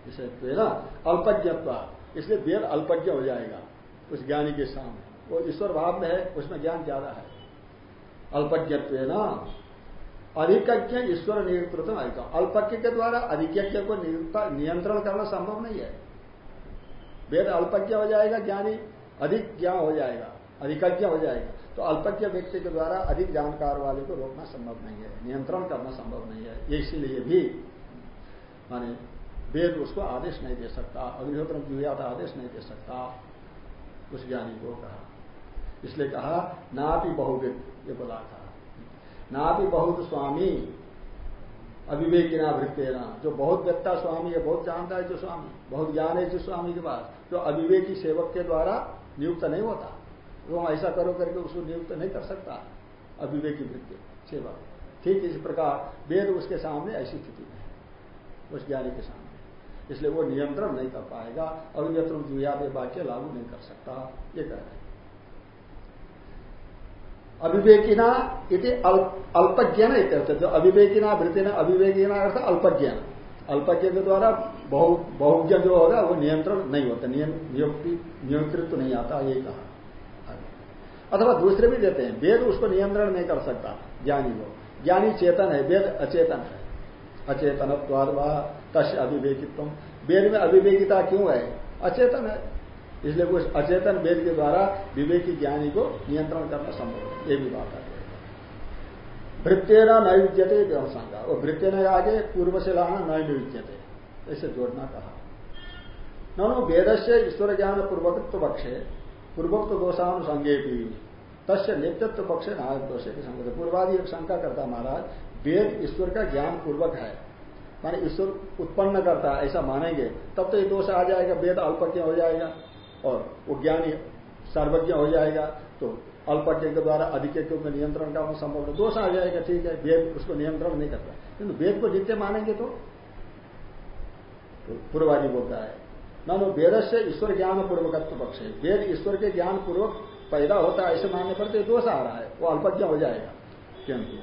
विषय ना अल्पज्ञत्व, इसलिए वेद अल्पज्ञ हो जाएगा, उस ज्ञानी के सामने। वो ईश्वर भाव में है, उसमें ज्ञान ज़्यादा है। अल्पज्ञत्व ना अधिकज्ञ ईश्वर नियंत्रित अल्पज्ञ के द्वारा अधिकज्ञ को नियंत्रण करना संभव नहीं है। वेद अल्पज्ञ हो जाएगा, ज्ञानी अधिक ज्ञान हो जाएगा। अधिकज्ञ हो जाएगा। तो अल्पज्ञ व्यक्ति के द्वारा अधिक जानकार वाले को रोकना संभव नहीं है, नियंत्रण करना संभव नहीं है। इसीलिए भी माने वेद उसको आदेश नहीं दे सकता, अग्निहोत्र जुहियात आदेश नहीं दे सकता, उस ज्ञानी को कहा। इसलिए कहा ना भी बहुविद, ये बोला था। ना भी बहुत स्वामी अविवेकी ना वृत्तेना। जो बहुत व्यक्ता स्वामी है, बहुत जानता है जो स्वामी, बहुत ज्ञान है जिस स्वामी के पास, जो अविवेकी सेवक के द्वारा नियुक्त नहीं होता। वो ऐसा करो करके उसको नियुक्त नहीं कर सकता। अविवेकी वृत्ति सेवक ठीक इस प्रकार वेद उसके सामने ऐसी स्थिति में उस ज्ञानी के सामने। इसलिए वो नियंत्रण नहीं कर पाएगा अभिव्यत्र जुया में वाक्य लागू नहीं कर सकता। ये कह रहे अविवेकिना इति अल्पज्ञान इत्यर्थ जो अविवेकिना वृत्ति ने, अविवेकिना अर्थ अल्पज्ञान। अल्पज्ञ के द्वारा बहुज्ञ जो होगा वो नियंत्रण नहीं होता नियंत्रित नहीं आता ये कहा। अथवा दूसरे भी देते हैं। वेद उसको नियंत्रण नहीं कर सकता, ज्ञानी को। ज्ञानी चेतन है वेद अचेतन है। अचेतन तस् अविवेकित्व। वेद में अविवेकिता क्यों है? अचेतन है। इसलिए उस अचेतन वेद के द्वारा विवेकी ज्ञानी को नियंत्रण करना संभव है। ये भी बात है। वृत्तेना नैविद्यते व्यवसंगा और वृत्ते ने आगे पूर्व से लाना नैविद्यते ऐसे जोड़ना कहा। नो वेद से ईश्वर ज्ञान पूर्वकत्व पक्षे पूर्वोक्त दोषानुसंगे भी तस्य नित्यत्व पक्ष नायक दोष की संगत पूर्वादि एक शंका करता महाराज वेद ईश्वर का ज्ञान पूर्वक है। माने ईश्वर उत्पन्न करता है ऐसा मानेंगे तब तो ये दोष आ जाएगा वेद अल्पज्ञ हो जाएगा और वो ज्ञानी सर्वज्ञ हो जाएगा तो अल्पज्ञ के द्वारा अधिक में नियंत्रण का संभव दोष आ जाएगा ठीक है वेद उसको नियंत्रण नहीं करता। किंतु वेद को नित्य मानेंगे तो, तो पूर्वाजी बोलता है नो वेद से ईश्वर ज्ञान पूर्वकत्व पक्ष। है वेद ईश्वर के ज्ञान पूर्वक पैदा होता है, ऐसे मानने पर तो दोष आ रहा है, वो अल्पज्ञ हो जाएगा, किंतु।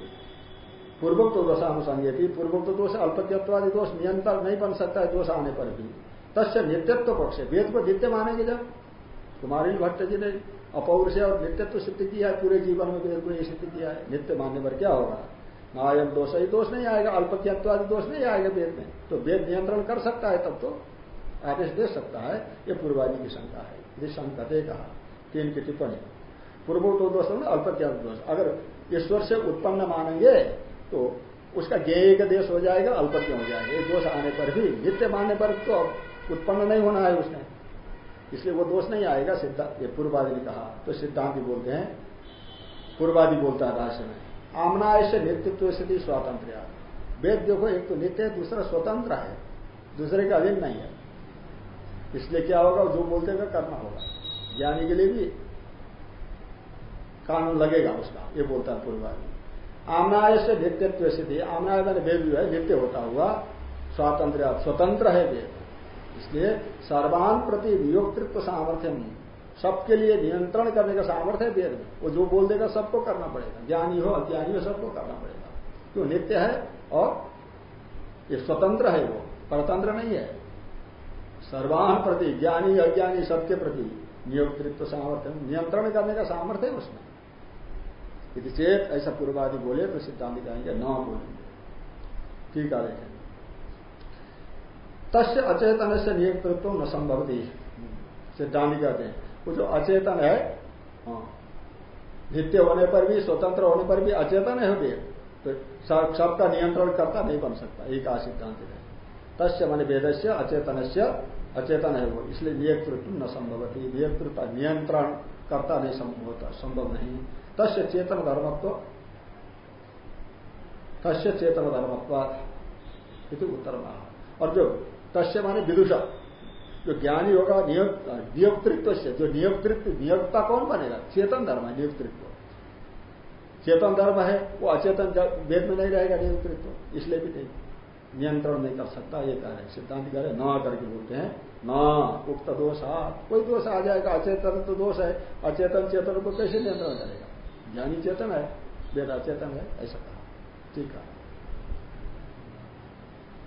पूर्वक तो दोषानुसंगे थी पूर्वक तो दोष अल्पज्ञत्वादि दोष नियंत्रण नहीं बन सकता है, दोष आने पर भी। तस्य नित्यत्व पक्ष वेद को नित्य मानेंगे जब? कुमारी भट्ट जी ने अपौर से और नित्यत्व सिद्ध किया है, पूरे जीवन में वेद को ये सिद्ध किया है, नित्य मानने पर क्या होगा? नायम दोष ही दोष नहीं आएगा, अल्पज्ञत्वादि दोष नहीं आएगा वेद में। तो वेद नियंत्रण कर सकता है तब तो आदेश दे सकता है, ये पूर्वाजी की शंका है यदि संकते कहा। तीन की टिप्पणी। पूर्व दोष ना अल्पज्ञात दोष। अगर ईश्वर से उत्पन्न मानेंगे तो उसका ज्ञेय का देश हो जाएगा अल्पज्ञ हो जाएगा। ये दोष आने पर भी, नित्य मानने पर तो उत्पन्न नहीं होना है उसने। इसलिए वो दोष नहीं आएगा सिद्धांत ये पूर्वादि ने कहा। तो सिद्धांत बोलते हैं। पूर्वादि बोलता है राशि में आमना ऐसे नित्यत्व स्थिति स्वातंत्र वेद देखो, एक तो नित्य है, दूसरा स्वतंत्र है, दूसरे का अधीन नहीं है। इसलिए क्या होगा? जो बोलते हुए करना होगा। ज्ञानी के लिए भी कानून लगेगा उसका, ये बोलता है पूर्वादि आमनाय से नित्यत्व स्थिति, आमनाय मैंने वेद जो है नित्य होता हुआ स्वातंत्र स्वतंत्र है वेद इसलिए सर्वान प्रति नियोक्तृत्व सामर्थ्य सबके लिए नियंत्रण करने का सामर्थ्य है वेद वो जो बोल देगा, सबको करना पड़ेगा। ज्ञानी हो, अज्ञानी हो, सबको करना पड़ेगा। क्यों? नित्य है और ये स्वतंत्र है वो, परतंत्र नहीं है। सर्वान प्रति, ज्ञानी, अज्ञानी, सबके प्रति। नियोक्तृत्व सामर्थ्य। नियंत्रण करने का सामर्थ्य है उसमें। यदि चेत ऐसा पूर्वादि बोले तो सिद्धांत कहेंगे न बोलेंगे ठीक है देखें तस्य अचेतन से नियोक्तृत्व न संभव थी सिद्धांत कहते हैं। वो जो अचेतन है हाँ, नित्य होने पर भी स्वतंत्र होने पर भी अचेतन है वेद तो सबका नियंत्रण करता नहीं बन सकता। एक आ सिद्धांत है। तस्य मन वेद से अचेतन से अचेतन है वो, इसलिए नियंत्रित्व न संभव थी नियंत्रित नियंत्रण करता नहीं संभव होता, संभव नहीं। तस्य चेतन धर्मत्व, तस्य चेतन धर्मत्व उत्तर और जो तस्य माने विदुषा, जो ज्ञानी होगा नियोक्तृत्व से जो नियोक्तृत्व, नियोक्ता कौन बनेगा? चेतन धर्म है नियोक्तृत्व। चेतन धर्म है, वो अचेतन वेद में नहीं रहेगा नियंत्रित्व इसलिए भी नहीं। नियंत्रण नहीं कर सकता, ये कह रहे सिद्धांत कह रहे न करके बोलते हैं, न, उक्त दोष आ, कोई दोष आ जाएगा, अचेतन तो दोष है, अचेतन चेतन को कैसे नियंत्रण करेगा? ज्ञानी चेतन है, वेद अचेतन है, ऐसा कहा। ठीक है।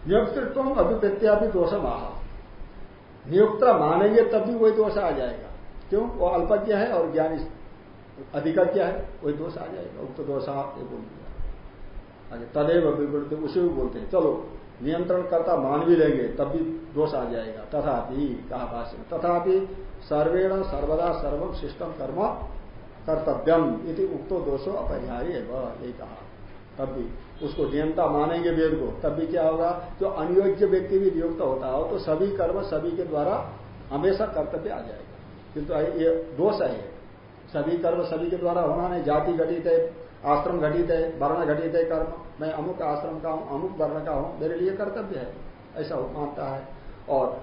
नियुक्तत्व अभिप्रत्या भी दोष महा नियुक्त मानेंगे तब भी वही दोष आ जाएगा। क्यों? वो अल्पज्ञ है और ज्ञानी अधिकज्ञ है, वही दोष आ जाएगा। उक्त दोष आप ये बोल दिया तदेव विवृत्ति उसे भी बोलते हैं, चलो नियंत्रण करता मान भी लेंगे, तब भी दोष आ जाएगा। तथापि, कहा भाष्य में, तथापि सर्वेण सर्वदा सर्वम सिस्टम कर्म कर्तव्यम इति उक्तो दोषो अपरिहार्य यही कहा। तब भी, उसको नियमता मानेंगे वेद को, तब भी क्या होगा? जो अनियोज्य व्यक्ति भी नियुक्त होता हो तो सभी कर्म सभी के द्वारा हमेशा कर्तव्य आ जाएगा। किंतु ये दोष है सभी कर्म सभी के द्वारा होना नहीं, जाति घटित है, आश्रम घटित है, वर्ण घटित है, कर्म। मैं अमुक आश्रम का हूँ, अमुक वर्ण का हूँ, मेरे लिए कर्तव्य है। ऐसा मानता है। और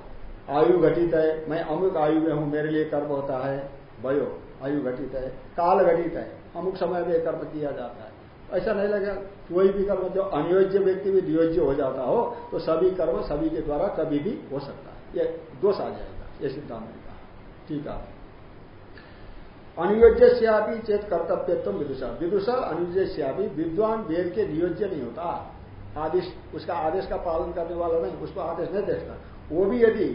आयु घटित है, मैं अमुक आयु में हूँ, मेरे लिए कर्म होता है। वयो आयु घटित है, काल घटित है, अमुक समय में कर्म किया जाता है। ऐसा नहीं लगेगा, कोई भी कर्म जो अनियोज्य व्यक्ति भी नियोज्य हो जाता हो तो सभी कर्म सभी के द्वारा कभी भी हो सकता है। ये दोष आ जाएगा, ये सिद्धांत ने कहा। ठीक है। अनुयोज्य श्यापी चेत कर्तव्यत्व विदुषा विदुषा अनुयोज्य श्यापी विद्वान वेद के नियोज्य नहीं होता। आदेश, उसका आदेश का पालन करने वाला नहीं, उसको आदेश नहीं देखता वो भी यदि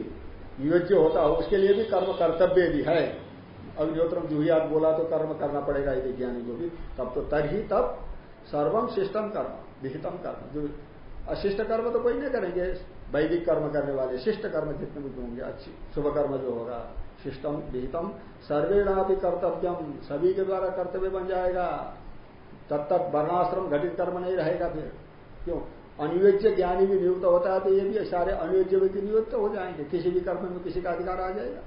नियोज्य होता हो, उसके लिए भी कर्म कर्तव्य यदि है अग्निहोत्रम जुहियात बोला तो कर्म करना पड़ेगा यदि ज्ञानी को भी, तब तो तरही तब सर्वम शिष्टम कर्म, विहितम कर्म। जो अशिष्ट कर्म तो कोई नहीं करेंगे, वैदिक कर्म करने वाले, शिष्ट कर्म जितने भी होंगे, अच्छी, शुभ कर्म जो होगा। शिष्टम विहितम सर्वेणा भी कर्तव्यम। सभी के द्वारा कर्तव्य बन जाएगा। तब तक वर्णाश्रम घटित कर्म नहीं रहेगा फिर। क्यों? अनुयोज्य ज्ञानी भी नियुक्त होता है तो ये भी सारे अनुयोज्य व्यक्ति नियुक्त हो जाएँगे। किसी भी कर्म में किसी का अधिकार आ जाएगा।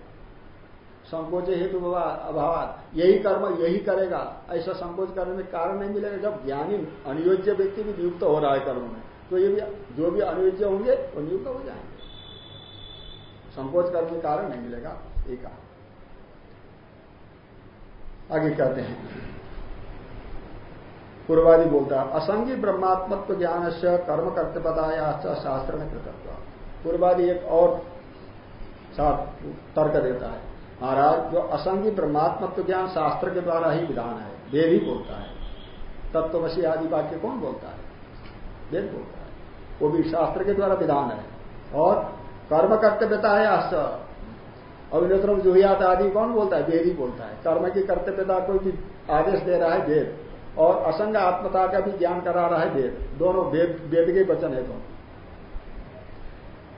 संकोच हेतु अभाव यही कर्म यही करेगा। ऐसा संकोच करने में कारण नहीं मिलेगा। जब ज्ञानी अनुयोज्य व्यक्ति भी नियुक्त हो रहा है कर्म में तो ये भी जो भी अनुयोज्य होंगे, वो नियुक्त हो जाएँगे। संकोच करने में कारण नहीं मिलेगा। एक आगे कहते हैं। पूर्वादि बोलता है, असंगी ब्रह्मात्मत्व ज्ञान से कर्म कर्तव्यताया शास्त्र में कृतत्व। पूर्वादि एक और साथ तर्क देता है, महाराज, जो असंगी ब्रह्मात्मत्व ज्ञान शास्त्र के द्वारा ही विधान है। वेद ही बोलता है। तत्वशी आदि वाक्य कौन बोलता है? वेद बोलता है। वो भी शास्त्र के द्वारा विधान है। और कर्म कर्तव्यता है अभिनेत्र जुहियात आदि कौन बोलता है? वेद ही बोलता है। कर्म की कर्तव्यता कोई भी आदेश दे रहा है वेद। और असंग आत्मता का भी ज्ञान करा रहा है वेद। दोनों वेद के वचन है दोनों।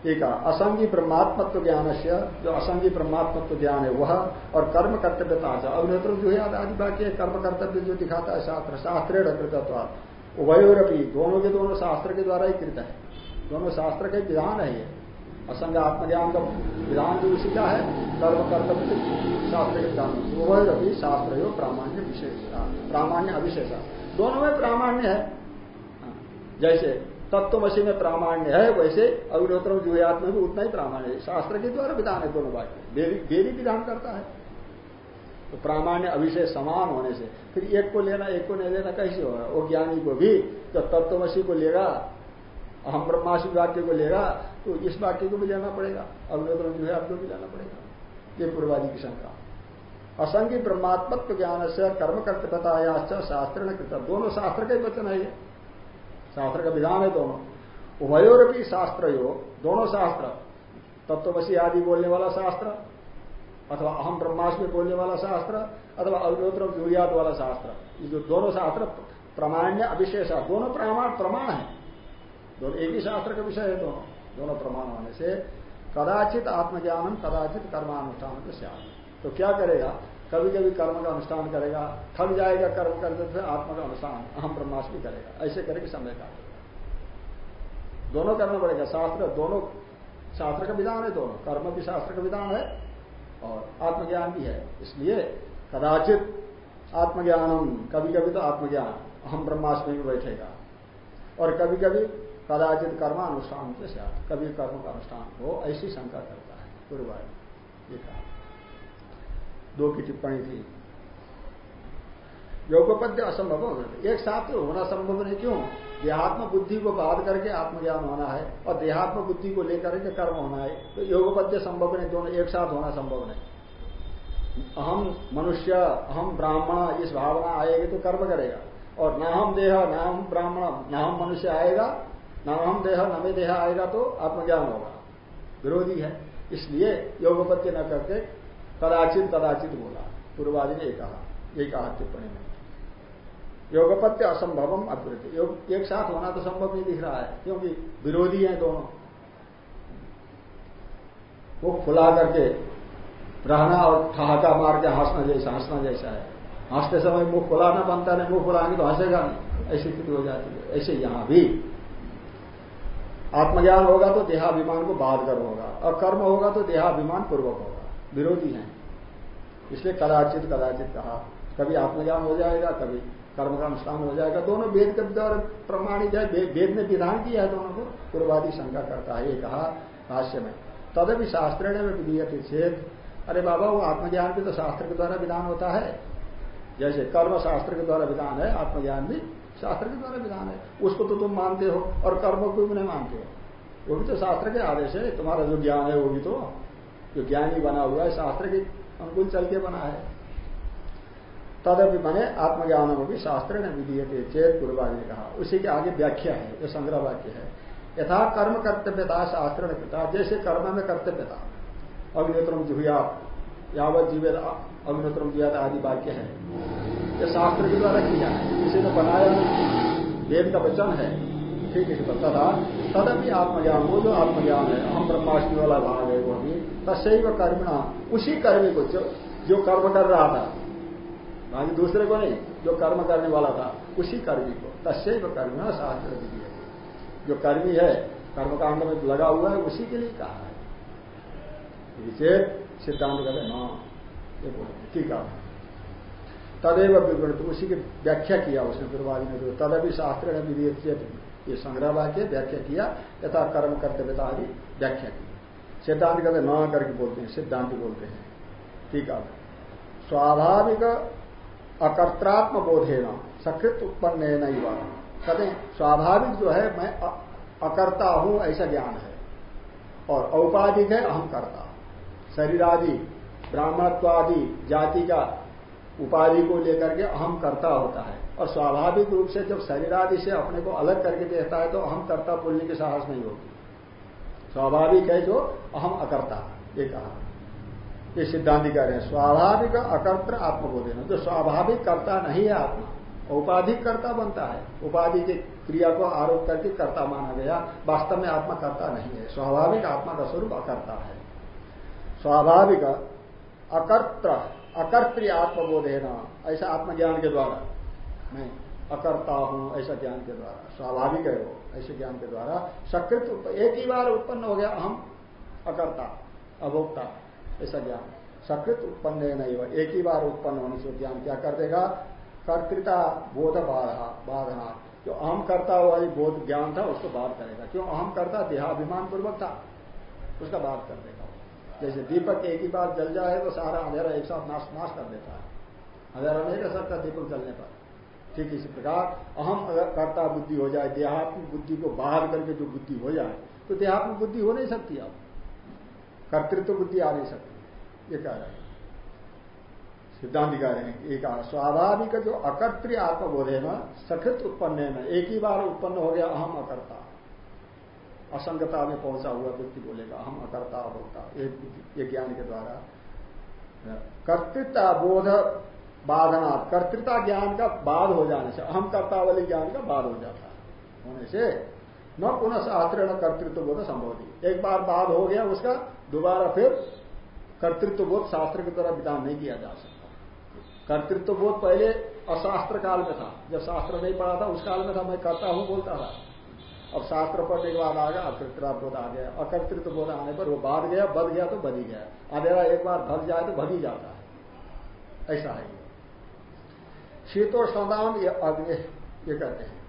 एक असंगी ब्रह्मात्मत्व ज्ञान से जो असंगी ब्रह्मात्मत्व ज्ञान है वह, और कर्म कर्तव्यता से अभिनेत्र जुहियात आदि बाकी कर्म कर्तव्य जो दिखाता है शास्त्र। शास्त्रेण कृतत्व उभयोरपी, दोनों के दोनों शास्त्र के द्वारा ही कृत है। दोनों शास्त्र के विधान है असंग आत्मज्ञान का विधान भी उसी का है कर्म कर्तव्य शास्त्र के विधान। उभय रवि शास्त्र हो प्रामाण्य विशेष प्रामाण्य अविशेषा दोनों में प्रामाण्य है। हाँ, जैसे तत्वमसी में प्रामाण्य है वैसे अग्निहोत्र जुयात में भी उतना ही प्रामाण्य है। शास्त्र के द्वारा विधान है दोनों वाक्य देवी विधान करता है। तो प्रामाण्य अभिषेक समान होने से फिर एक को लेना एक को नहीं लेना कैसे होगा? वो ज्ञानी को भी जब तत्वमसी को लेगा अहम ब्रह्माशी वाक्य को लेगा तो इस वाक्य को भी जाना पड़ेगा अग्निहोत्र जो है आपको भी जाना पड़ेगा। ये पूर्वादि की शंका। असंख्य ब्रह्मात्मत्व ज्ञान से कर्म शास्त्र ने कृत दोनों शास्त्र का ही वचन है ये। शास्त्र का विधान है दोनों। उभयोरपी शास्त्र यो दोनों शास्त्र। तत्वशी आदि बोलने वाला शास्त्र, अथवा अहम ब्रह्माष्टमी बोलने वाला शास्त्र, अथवा अग्निहोत्र जुहियात वाला शास्त्र। ये जो दोनों शास्त्र, प्रमाण्य, अविशेष, दोनों प्रमाण प्रमाण है। दोनों एक ही शास्त्र का विषय है दोनों। दोनों प्रमाण होने से कदाचित आत्मज्ञानम, कदाचित कर्मानुष्ठान के तो क्या करेगा? कभी कभी कर्म का अनुष्ठान करेगा, थक जाएगा कर्म करते थे आत्मा का अनुष्ठान, अहम ब्रह्माष्टमी करेगा। ऐसे करके समय का दोनों करना पड़ेगा। शास्त्र, दोनों, शास्त्र का विधान है दोनों। कर्म भी शास्त्र का विधान है और आत्मज्ञान भी है। इसलिए कदाचित आत्मज्ञानम कभी कभी तो आत्मज्ञान, अहम ब्रह्माष्टमी में बैठेगा। और कभी कभी कदाचित कर्मानुष्ठान के साथ, कभी कर्म का अनुष्ठान हो, ऐसी शंका करता है। पूर्वाय ये कहा दो की टिप्पणी थी। योगपद्य असंभव एक साथ तो होना संभव नहीं, क्यों? देहात्म बुद्धि को बाध करके आत्मज्ञान होना है और देहात्म बुद्धि को लेकर के कर्म होना है। तो योगपद्य संभव नहीं, दोनों एक साथ होना संभव नहीं। अहम मनुष्य, अहम ब्राह्मण, इस भावना आएगी तो कर्म करेगा। और न हम देह, न हम ब्राह्मण, ना हम मनुष्य आएगा न हम देह न में देह आएगा तो आत्मज्ञान होगा। विरोधी है। इसलिए योगपत्य न करके कदाचित कदाचित बोला। पूर्वादि ने कहा। ये कहा टिप्पणी में। योगपत्य असंभवम अद्वैत योग एक साथ होना तो संभव नहीं दिख रहा है, क्योंकि विरोधी है दोनों। वो खुला करके रहना और ठहाका मार के हंसना जैसा हंसना जैसा है। हँसते समय मुँह खुलाना बनता नहीं मुँह खुलाएँगे तो हंसेगा नहीं। ऐसी स्थिति हो जाती है। ऐसे यहाँ भी आत्मज्ञान होगा तो देहाभिमान को बाध कर होगा और कर्म होगा तो देहाभिमान पूर्वक होगा, विरोधी है। इसलिए कदाचित कदाचित कहा, कभी आत्मज्ञान हो जाएगा, कभी कर्म का अनुष्ठान हो जाएगा, दोनों वेद के द्वारा प्रमाणित है वेद ने विधान किया है दोनों को, पूर्वादि शंका करता है, ये कहा भाष्य में। तदपि शास्त्र ने विधीयत छेद अरे बाबा, वो आत्मज्ञान भी तो शास्त्र के द्वारा विधान होता है। जैसे कर्म शास्त्र के द्वारा विधान है, आत्मज्ञान भी शास्त्र के द्वारा विधान है। उसको तो तुम मानते हो और कर्म को भी नहीं मानते हो। वो भी तो शास्त्र के आदेश है। तुम्हारा जो ज्ञान है वो भी तो जो ज्ञानी बना हुआ है, शास्त्र के अनुकूल चल के बना है। तदपि बने आत्मज्ञान भी शास्त्र ने विधीय चेत पूर्वादि ने कहा। उसी के आगे व्याख्या है, ये संग्रह वाक्य है। यथा कर्म कर्तव्यता, शास्त्र ने पिता जैसे कर्म में कर्तव्य कर्तव्यता अग्नित्रम जुहिया यावत जीवे अग्नित्रम जुहिया आदि वाक्य है। यह शास्त्र के द्वारा किया है। किसी ने बनाया नहीं वेद का वचन है। ठीक है, तथा तदपि आत्मज्ञान, वो जो आत्मज्ञान है हम ब्रह्माष्टमी वाला भाग है, वो भी तस्व कर्मिणा। उसी कर्मी को जो जो कर्म कर रहा था, बाकी दूसरे को नहीं, जो कर्म करने वाला था, उसी कर्मी को तस्व कर्मिणा शास्त्र है। जो कर्मी है, कर्मकांड में लगा हुआ है, उसी के लिए कहा है। सिद्धांत कहते हाँ। ये बोले ठीक है। तदेव विवरण तो उसी की व्याख्या किया उसने पूर्वादि ने जो तदभी शास्त्र ने विधि ये संग्रह वाक्य व्याख्या किया, यथा कर्म कर्तव्यता आदि व्याख्या की सिद्धांत कहते न करके बोलते हैं, सिद्धांत बोलते हैं। ठीक है। स्वाभाविक अकर्त्रात्म बोधे न सकृत उत्पन्न नहीं हुआ कहते स्वाभाविक जो है, मैं अकर्ता हूँ, ऐसा ज्ञान है। और औपाधिक है अहम करता शरीर आदि ब्राह्मणत्वादि जाति का उपाधि को लेकर के अहम करता होता है। और स्वाभाविक रूप से जब शरीर आदि से अपने को अलग करके देखता है तो अहम करता बोलने की साहस नहीं होगी स्वाभाविक है जो अहम अकर्ता, ये कहा। ये सिद्धांति कह रहे हैं, स्वाभाविक अकर्त्र आत्मबोधन जो स्वाभाविक कर्ता नहीं है आत्मा औपाधिक कर्ता बनता है। उपाधि की क्रिया को आरोप करके कर्ता माना गया। वास्तव में आत्मा कर्ता नहीं है, स्वाभाविक आत्मा का स्वरूप अकर्ता है। स्वाभाविक अकर्त्र, अकर्त्री आत्मबोध है ना ऐसा आत्मज्ञान के द्वारा। मैं अकर्ता हूँ, ऐसा ज्ञान के द्वारा। स्वाभाविक है वो, ऐसे ज्ञान के द्वारा। सकृत एक ही बार उत्पन्न हो गया हम अकर्ता, अभोक्ता, ऐसा ज्ञान। सकृत उत्पन्न है नहीं हुआ एक ही बार उत्पन्न होने से ज्ञान क्या कर देगा? कर्तृता बोध बाधा, बाधना। जो अहम करता हुआ बोध ज्ञान था, उसको बात करेगा। क्यों? अहम करता देहाभिमान पूर्वक था, उसका बात कर देगा। जैसे दीपक एक ही बार जल जाए तो सारा अंधेरा एक साथ नाश नाश कर देता है। अंधेरा नहीं रह सकता दीपक जलने पर। ठीक इसी प्रकार, अहम अगर कर्ता बुद्धि हो जाए देहात्मिक बुद्धि को बाहर करके जो बुद्धि हो जाए तो देहात्मिक बुद्धि हो नहीं सकती अब। कर्तृत्व बुद्धि आ नहीं सकती। ये कह रहे हैं। सिद्धांत कह रहे हैं एक स्वाभाविक जो अकर्तृ आत्मबोध है ना, सकृत उत्पन्न है ना, एक ही बार उत्पन्न हो गया अहम अकर्ता। असंगता में पहुँचा हुआ व्यक्ति बोलेगा हम अकर्ता होता ये ज्ञान के द्वारा। कर्तृत्व बोध बाधना कर्तृता ज्ञान का बाद हो जाने से, अहम कर्ता वाले ज्ञान का बाद हो जाता होने से न पुनः शास्त्र न कर्तृत्व बोध संभव एक बार बाद हो गया, उसका दोबारा फिर कर्तृत्व बोध शास्त्र के द्वारा विधान नहीं किया जा सकता। कर्तृत्व बोध पहले अशास्त्र काल में था। जब शास्त्र नहीं पढ़ा था, उस काल में था, मैं करता हूँ, बोलता था। अब शास्त्र पढ़ने के बाद आ गया अकर्तृता बोध आ गया। अकर्तृत्व बोध आने पर वो बाध गया बद गया तो बद ही गया अंधेरा एक बार भग जाए तो भग ही जाता है। ऐसा है शीतो शीतोष्णदान ये अग्नि, ये कहते हैं।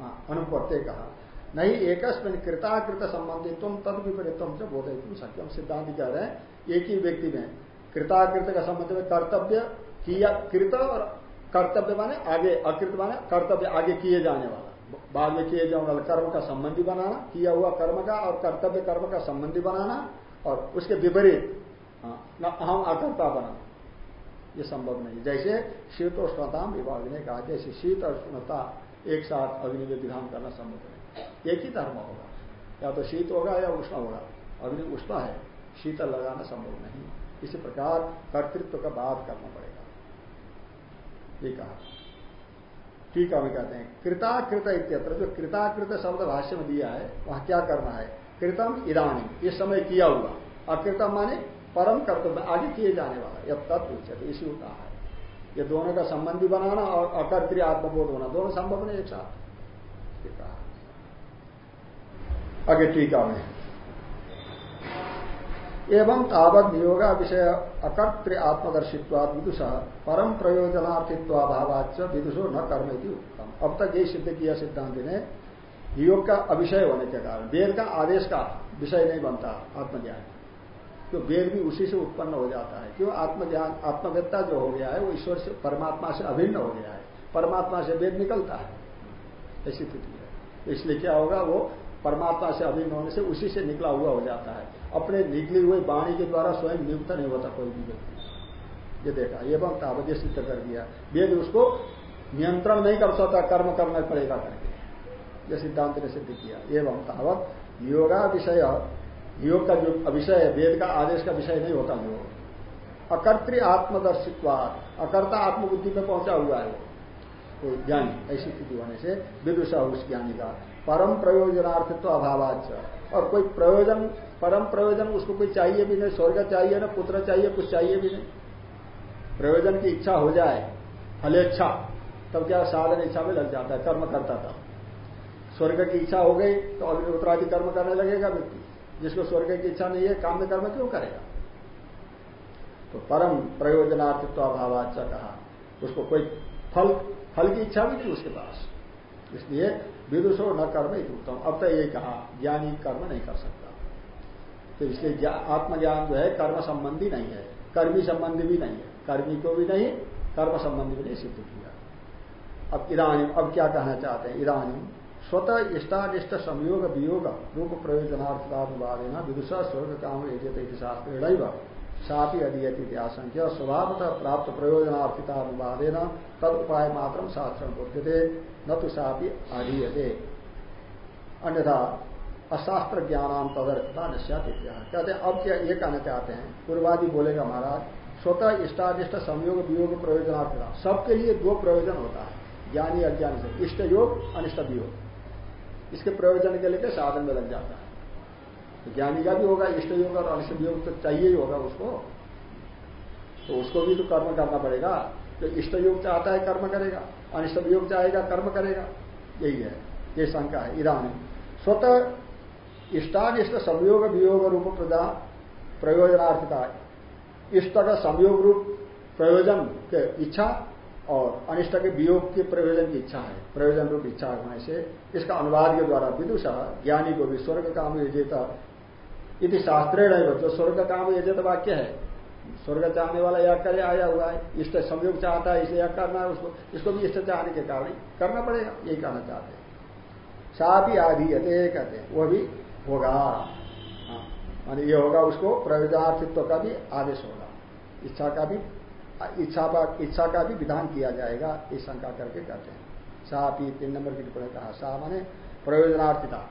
हाँ अनुपत्य कहा। नहीं, एकस्मिन कृताकृत संबंधी तुम तद विपरीतम से बोधे तुम सक्यम सिद्धांत कह रहे हैं, एक ही व्यक्ति में। कृताकृत का संबंध में कर्तव्य किया, कृत और कर्तव्य माने आगे, अकृत माने कर्तव्य आगे किए जाने वाला। बाद में किए जाने वाला कर्म का संबंधी बनाना किया हुआ कर्म का और कर्तव्य कर्म का संबंधी बनाना और उसके विपरीत हाँ, अहम अकर्ता बनाना ये संभव नहीं। जैसे शीत और शीतोष्णता विभाग ने कहा जैसे शीत और उष्णता एक साथ अग्नि में विधान करना संभव नहीं। एक ही धर्म होगा। या तो शीत होगा या उष्ण होगा। अग्नि उष्ण है। शीतल लगाना संभव नहीं। इसी प्रकार कर्तृत्व का बात करना पड़ेगा। ये कहा। ठीक है कहते हैं। कृताकृत इत्यत्र जो कृताकृत शब्द भाष्य में दिया है, वहाँ क्या करना है? कृतम इरानी इस समय किया हुआ। अकृतम माने परम कर्तव्य, आगे किए जाने वाला, यह तत्व उचित इसी कहा है। ये दोनों का संबंधी बनाना और अकर्तृ आत्मबोध होना, दोनों संभव नहीं एक साथ। आगे टीका में। एवं तावत नियोगा विषय अकर्तृ आत्मदर्शित्वाद विदुष परम प्रयोजनार्थित्वाभावाच विदुषो न कर्म की उत्तम अब तक यही सिद्ध किया सिद्धांत ने, योग का अविषय होने के कारण, वेद का आदेश का विषय नहीं बनता आत्मज्ञान। क्यों वेद भी उसी से उत्पन्न हो जाता है। क्यों? आत्मज्ञान, आत्मवेत्ता जो हो गया है, वो ईश्वर से, परमात्मा से अभिन्न हो गया है। परमात्मा से वेद निकलता है। ऐसी स्थिति है। तो इसलिए क्या होगा? वो परमात्मा से अभिन्न होने से उसी से निकला हुआ हो जाता है। अपने निकली हुई वाणी के द्वारा स्वयं नियुक्त नहीं होता कोई भी व्यक्ति। ये देखा एवं तावत सिद्ध कर दिया। वेद उसको नियंत्रण नहीं कर सकता, कर्म करना पड़ेगा करके। यह सिद्धांत ने सिद्ध किया। एवं तावत योगा विषय योग का जो विषय है वेद का आदेश का विषय नहीं होता योग। अकर्तृ आत्मदर्शित्वाद अकर्ता आत्मबुद्धि में पहुँचा हुआ है वो। ज्ञानी, ऐसी स्थिति होने से विदुषा उस ज्ञानी का परम प्रयोजनार्थित्व अभावाच और कोई प्रयोजन, परम प्रयोजन, उसको कोई चाहिए भी नहीं, स्वर्ग चाहिए ना, पुत्र चाहिए, कुछ चाहिए भी नहीं। प्रयोजन की इच्छा हो जाए फलेच्छा तब क्या साधन इच्छा में लग जाता है, कर्म करता था। स्वर्ग की इच्छा हो गई तो अग्निहोत्रादि कर्म करने लगेगा व्यक्ति। जिसको स्वर्ग की इच्छा नहीं है, काम में कर्म क्यों करेगा? तो परम प्रयोजनार्थित्व अभावाचा कहा। उसको कोई फल फल की इच्छा भी नहीं उसके पास। इसलिए विदुषो न कर्म उत्तम अब तो यही कहा, ज्ञानी कर्म नहीं कर सकता। तो इसलिए आत्मज्ञान जो है, कर्म संबंधी नहीं है। कर्मी संबंधी भी नहीं है। कर्मी को भी नहीं, कर्म संबंधी भी नहीं सिद्ध किया। अब इधानी अब क्या कहना चाहते हैं? इधानी स्वतः इष्टानिष्ट संयोग वियोग रूप प्रयोजनार्थानुवादेना विदुषा स्वर्ग काम एजत शास्त्र सापी अधीयती आशंक्य। स्वभावतः प्राप्त प्रयोजनार्थितानुवादेन तद उपाय मात्र शास्त्र बोध्यते। न तो सापी अधीयते अन्यथा अशास्त्र ज्ञानाम तदर्थता नश्यात कहते हैं, अब क्या ये कहना चाहते हैं, पूर्वादि बोलेगा महाराज, स्वतः इष्टादिष्ट संयोग वियोग प्रयोजनार्थता, सबके लिए दो प्रयोजन होता है, ज्ञानी अज्ञान से। इष्ट योग, अनिष्ट वियोग। इसके प्रयोजन के लिए साधन में लग जाता है? तो ज्ञानी का भी होगा, इष्ट योग और अनिष्ट वियोग तो चाहिए ही होगा उसको। तो उसको भी तो कर्म करना पड़ेगा। जो इष्ट योग चाहता है, कर्म करेगा। अनिष्ट वियोग चाहेगा कर्म करेगा, यही है, ये शंका है ईरानी स्वतः इष्टानिष्ट संयोग वियोग रूप प्रदान प्रयोजनार्थिता इष्ट का संयोग रूप प्रयोजन के इच्छा और अनिष्ट के वियोग के प्रयोजन की इच्छा है। प्रयोजन रूप इच्छा होने से इसका अनुवाद के द्वारा विदुषा, ज्ञानी को भी स्वर्ग काम यजेता यदि शास्त्रेण जो स्वर्ग काम यजेत वाक्य है स्वर्ग चाहने वाला यह करे आया हुआ है। इष्ट संयोग चाहता है इसे यह करना है उसको। इसको भी इष्ट चाहने के कारण करना पड़ेगा यही कहना चाहते हैं। साथ ही आदि यते कहते हैं वह भी होगा। हाँ, मानी ये होगा उसको प्रयोजनार्थित्व का भी आदेश होगा। इच्छा का भी इच्छा इच्छा का भी विधान किया जाएगा इस शंका करके कहते हैं। सापी तीन नंबर की टिप्पणी कहा सा माने प्रयोजनार्थिता।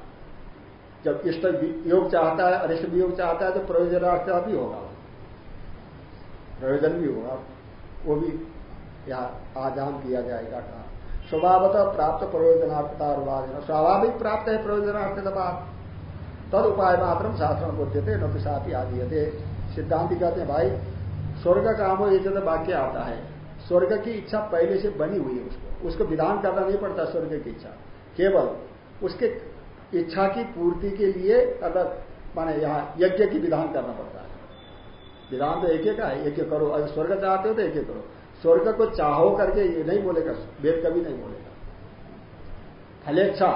जब इष्ट योग चाहता है अनिष्ट योग चाहता है तो प्रयोजनार्थिता भी होगा। प्रयोजन भी होगा। वो भी यहाँ आजान किया जाएगा कहा। स्वभावतः प्राप्त प्रयोजनार्थता स्वाभाविक प्राप्त है प्रयोजनार्थिता तद उपाय मात्र शास्त्र थे न पिशाती आदि थे सिद्धांति कहते हैं, भाई, स्वर्ग काम ये जो वाक्य आता है। स्वर्ग की इच्छा पहले से बनी हुई है उसको। उसको विधान करना नहीं पड़ता स्वर्ग की इच्छा। केवल उसके इच्छा की पूर्ति के लिए अगर माने यहाँ यज्ञ की विधान करना पड़ता है। विधान तो एक का है, एक एक करो। अगर स्वर्ग चाहते हो तो एक एक करो। स्वर्ग को चाहो करके ये नहीं बोलेगा, वेद कभी नहीं बोलेगा। फलेच्छा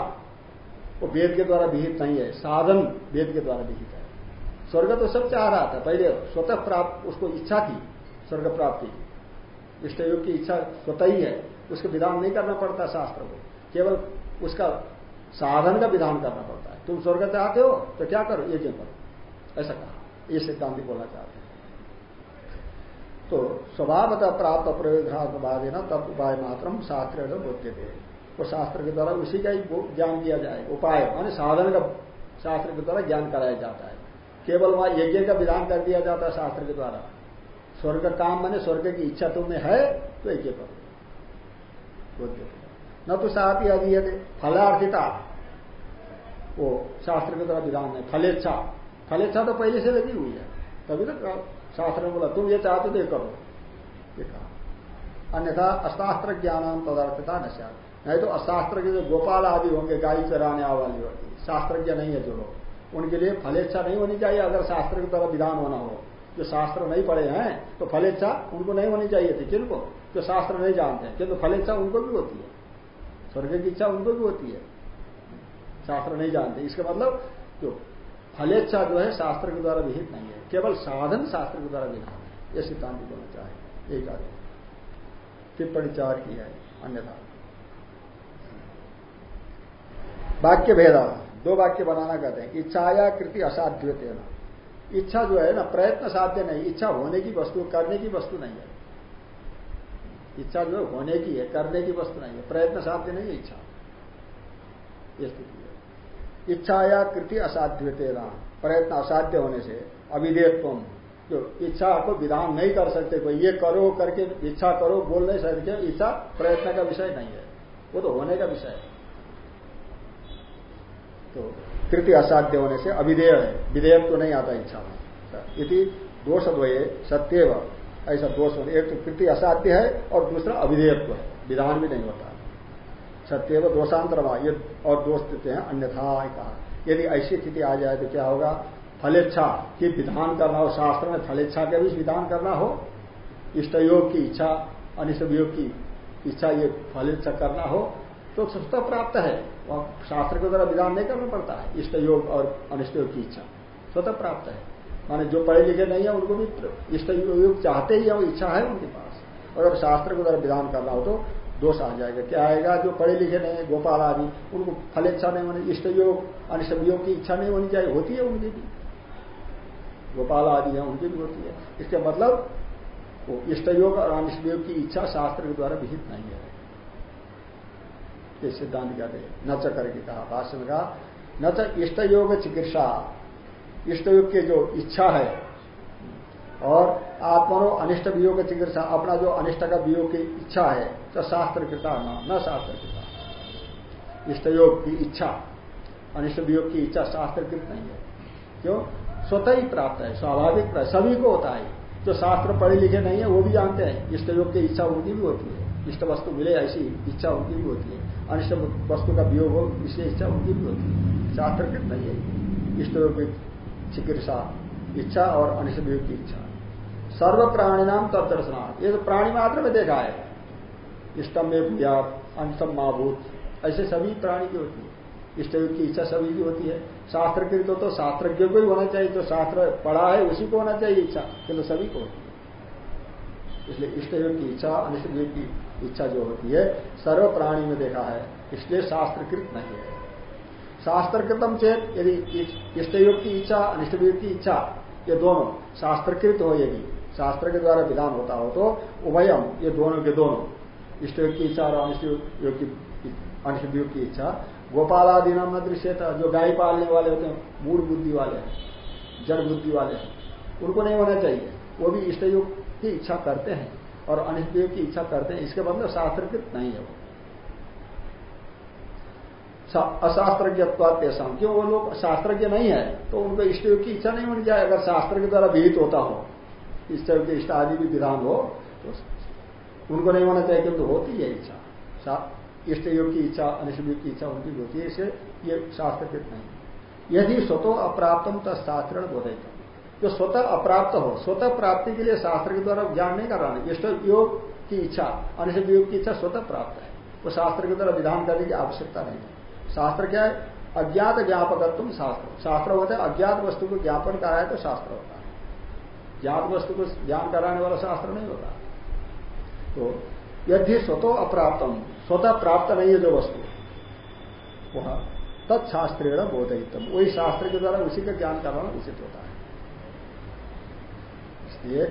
वो वेद के द्वारा विहित नहीं है, साधन वेद के द्वारा विहित है। स्वर्ग तो सब चाह रहा था, पहले स्वतः प्राप्त, उसको इच्छा थी, स्वर्ग प्राप्ति की। इष्ट योग की इच्छा स्वतः ही है, उसको विधान नहीं करना पड़ता शास्त्र को। केवल उसका साधन का विधान करना पड़ता है। तुम स्वर्ग चाहते हो तो क्या करो? यज्ञ करो? ऐसा कहा। ये सिद्धांत बोलना चाहते हैं। तो स्वभावतः प्राप्त प्रयोजनात्मवादी न तब उपाय मात्र शास्त्र बोध्य थे वो शास्त्र के द्वारा उसी का ही ज्ञान दिया जाएगा उपाय, माने साधन का शास्त्र के द्वारा ज्ञान कराया जाता है। केवल वहाँ यज्ञ का विधान कर दिया जाता है शास्त्र के द्वारा। स्वर्ग काम माने स्वर्ग की इच्छा तुम्हें है तो यज्ञ करो। न तो साथ ही फलार्थिता, वो शास्त्र के द्वारा विधान है, फलेच्छा। फलेच्छा तो पहले से लगी हुई है, तभी तो शास्त्र ने बोला, तुम ये चाहते तो ये करो। ये कहा। अन्यथा अशास्त्र ज्ञान पदार्थता नशा नहीं तो अशास्त्र के जो गोपाल आदि होंगे गाय चराने वाली होती, शास्त्रज्ञ नहीं है जो लोग। उनके लिए फलेच्छा नहीं होनी चाहिए, अगर शास्त्र की तरह विधान होना हो। जो शास्त्र नहीं पढ़े हैं तो फलेच्छा उनको नहीं होनी चाहिए थी। किनको? जो शास्त्र नहीं जानते हैं, किंतु फलेच्छा उनको भी होती है। स्वर्ग की इच्छा उनको भी होती है। शास्त्र नहीं जानते। इसका मतलब जो फलेच्छा जो है शास्त्र के द्वारा विहित नहीं है। केवल साधन शास्त्र के द्वारा विधान है। यह सिद्धांत बोलना चाहे। एक आगे टिप्पणी चार की है। अन्यथा। वाक्य भेद दो वाक्य बनाना कहते हैं। इच्छाया कृति असाध्य ना इच्छा जो है ना, प्रयत्न साध्य नहीं। इच्छा होने की वस्तु, करने की वस्तु नहीं है। इच्छा जो है, होने की है, करने की वस्तु नहीं है। प्रयत्न साध्य नहीं है इच्छा। ये स्थिति। इच्छा या कृति असाध्य तेना प्रयत्न असाध्य होने से अविधेयत्व जो इच्छा को विधान नहीं कर सकते, कोई ये करो करके इच्छा करो, बोल नहीं सकते, इच्छा प्रयत्न का विषय नहीं है। वो तो होने का विषय है। तो कृति असाध्य होने से अविधेय है। विधेयक तो नहीं आता इच्छा में। यदि दोष द्वये सत्यव। ऐसा दोष होने एक तो कृति असाध्य है और दूसरा अविधेयत्व है। विधान भी नहीं होता। सत्यव दोषांतरमा, ये और दोष देते हैं, अन्यथा कहा। यदि ऐसी स्थिति आ जाए तो क्या होगा? फलेच्छा की विधान करना हो, शास्त्र में फलेच्छा के भी विधान करना हो, इष्टयोग की इच्छा अनिष्ट की इच्छा ये फलेच्छा करना हो तो स्वतः प्राप्त है। वह शास्त्र के द्वारा विधान नहीं करना पड़ता है इष्ट योग और अनिष्ट योग की इच्छा स्वतः प्राप्त है। माने जो पढ़े लिखे नहीं है, उनको भी इष्ट योग चाहते ही है, वो इच्छा है उनके पास। और अगर शास्त्र के द्वारा विधान करना हो तो दोष आ जाएगा। क्या आएगा? जो पढ़े लिखे नहीं है, गोपाल आदि, उनको फल इच्छा नहीं होनी इष्ट योग अनिष्ट योग की इच्छा नहीं होनी चाहिए। होती है उनकी भी। गोपाल आदि है, उनकी भी होती है। इसके मतलब वो इष्ट योग और अनिष्ट योग की इच्छा शास्त्र के द्वारा विहित नहीं है। ये सिद्धांत कहते हैं न च करके कहा। भाष्य में कहा, न च इष्ट योग चिकित्सा इष्ट योग की जो इच्छा है और आत्मनो अनिष्ट वियोग चिकित्सा, अपना जो अनिष्ट का वियोग की इच्छा है तो शास्त्र कृता न न शास्त्र कृता इष्ट योग की इच्छा, अनिष्ट वियोग की इच्छा शास्त्रकृत नहीं है। क्यों? स्वतः ही प्राप्त है, स्वाभाविक सभी को होता है। जो शास्त्र पढ़े लिखे नहीं है, वो भी जानते हैं, इष्ट योग की इच्छा उनकी भी होती है। इष्ट वस्तु मिले ऐसी इच्छा उनकी भी होती है। अनिष्ट वस्तु का वियोग हो, इसलिए इच्छा उनकी भी होती है। शास्त्रकृत नहीं है। इष्ट चिकित्सा, इच्छा और अनिष्ट वियोग की इच्छा। सर्व प्राणी नाम तत्दर्शना ये तो प्राणी मात्र में देखा है। इष्टम में भूया अंशम महाभूत ऐसे सभी प्राणी की होती है। इष्ट की इच्छा सभी की होती है। शास्त्रकृत हो तो शास्त्रज्ञ को ही होना चाहिए। जो शास्त्र पढ़ा है, उसी को होना चाहिए इच्छा। किंतु सभी को होती है। इसलिए इष्ट की इच्छा, अनिष्ट की इच्छा जो होती है, सर्व प्राणी में देखा है। इसलिए शास्त्रकृत नहीं है। शास्त्रकृतम चेत, यदि इष्टयोग की इच्छा अनिष्टयोग की इच्छा, ये दोनों शास्त्रकृत हो यदि शास्त्र के द्वारा विधान होता हो तो उभयम, ये दोनों के दोनों। इष्टयोग की इच्छा और अनिष्ट योग की अनिष्ट योग की इच्छा। गोपाल आदि नाम दृश्य था, जो गाय पालने वाले होते हैं मूड बुद्धि वाले हैं, जड़ बुद्धि वाले हैं। उनको नहीं होना चाहिए। वो भी इष्टयोग की इच्छा करते हैं और अनिष्ट योग की इच्छा करते हैं। इसके मतलब शास्त्रकृत नहीं है वो। अशास्त्रज्ञत्वाद क्यों? वो लोग शास्त्रज्ञ नहीं है तो उनको इष्टयोग की इच्छा नहीं होनी चाहिए। अगर शास्त्र के द्वारा विहित होता हो इष्ट के इष्ट आदि भी विधान हो तो उनको नहीं होना चाहिए किंतु होती है इच्छा। इष्ट योग की इच्छा अनिष्टयोग की इच्छा उनकी होती है, इसे ये शास्त्रकृत नहीं। यदि स्वतो अप्राप्तम तस्शास्त्र बोधेगा जो स्वतः अप्राप्त हो, स्वतः प्राप्ति के लिए शास्त्र के द्वारा ज्ञान नहीं कराना इष्ट योग की इच्छा, अनिष्ट योग की इच्छा स्वतः प्राप्त है। वो शास्त्र के द्वारा विधान करने की आवश्यकता नहीं है। शास्त्र क्या है? अज्ञात ज्ञापक तुम शास्त्र। शास्त्र होता है अज्ञात वस्तु को ज्ञापन कराए तो शास्त्र होता है। ज्ञात वस्तु को ज्ञान कराने वाला शास्त्र नहीं होता। तो यदि स्वतः अप्राप्तम, स्वतः प्राप्त नहीं है जो वस्तु, वह तत्शास्त्रेण बोधयितम। वही शास्त्र के द्वारा उसी का ज्ञान कराना उचित होता है। इसलिए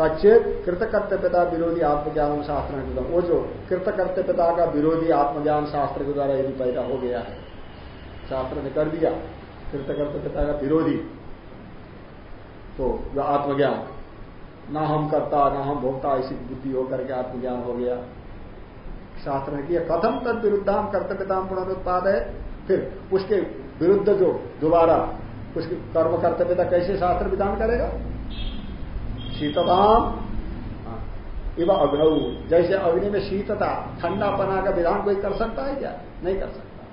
तच्चेत कृतकर्तव्यता विरोधी आत्मज्ञान शास्त्र वो जो कृतकर्तव्यता का विरोधी आत्मज्ञान शास्त्र के द्वारा यदि पैदा हो गया है, शास्त्र ने कर दिया कृतकर्तव्यता का विरोधी तो जो आत्मज्ञान, ना हम करता, ना हम भोगता ऐसी बुद्धि होकर के आत्मज्ञान हो गया। शास्त्र ने किया, कथम तद विरुद्धाम कर्तव्यताम पुनरुत्पाद है। फिर उसके विरुद्ध जो दोबारा, उसकी कर्म कर्तव्यता कैसे शास्त्र विधान करेगा? शीतताम। इव अग्नऊ जैसे अग्नि में शीतता, ठंडापना का विधान कोई कर सकता है क्या? नहीं कर सकता।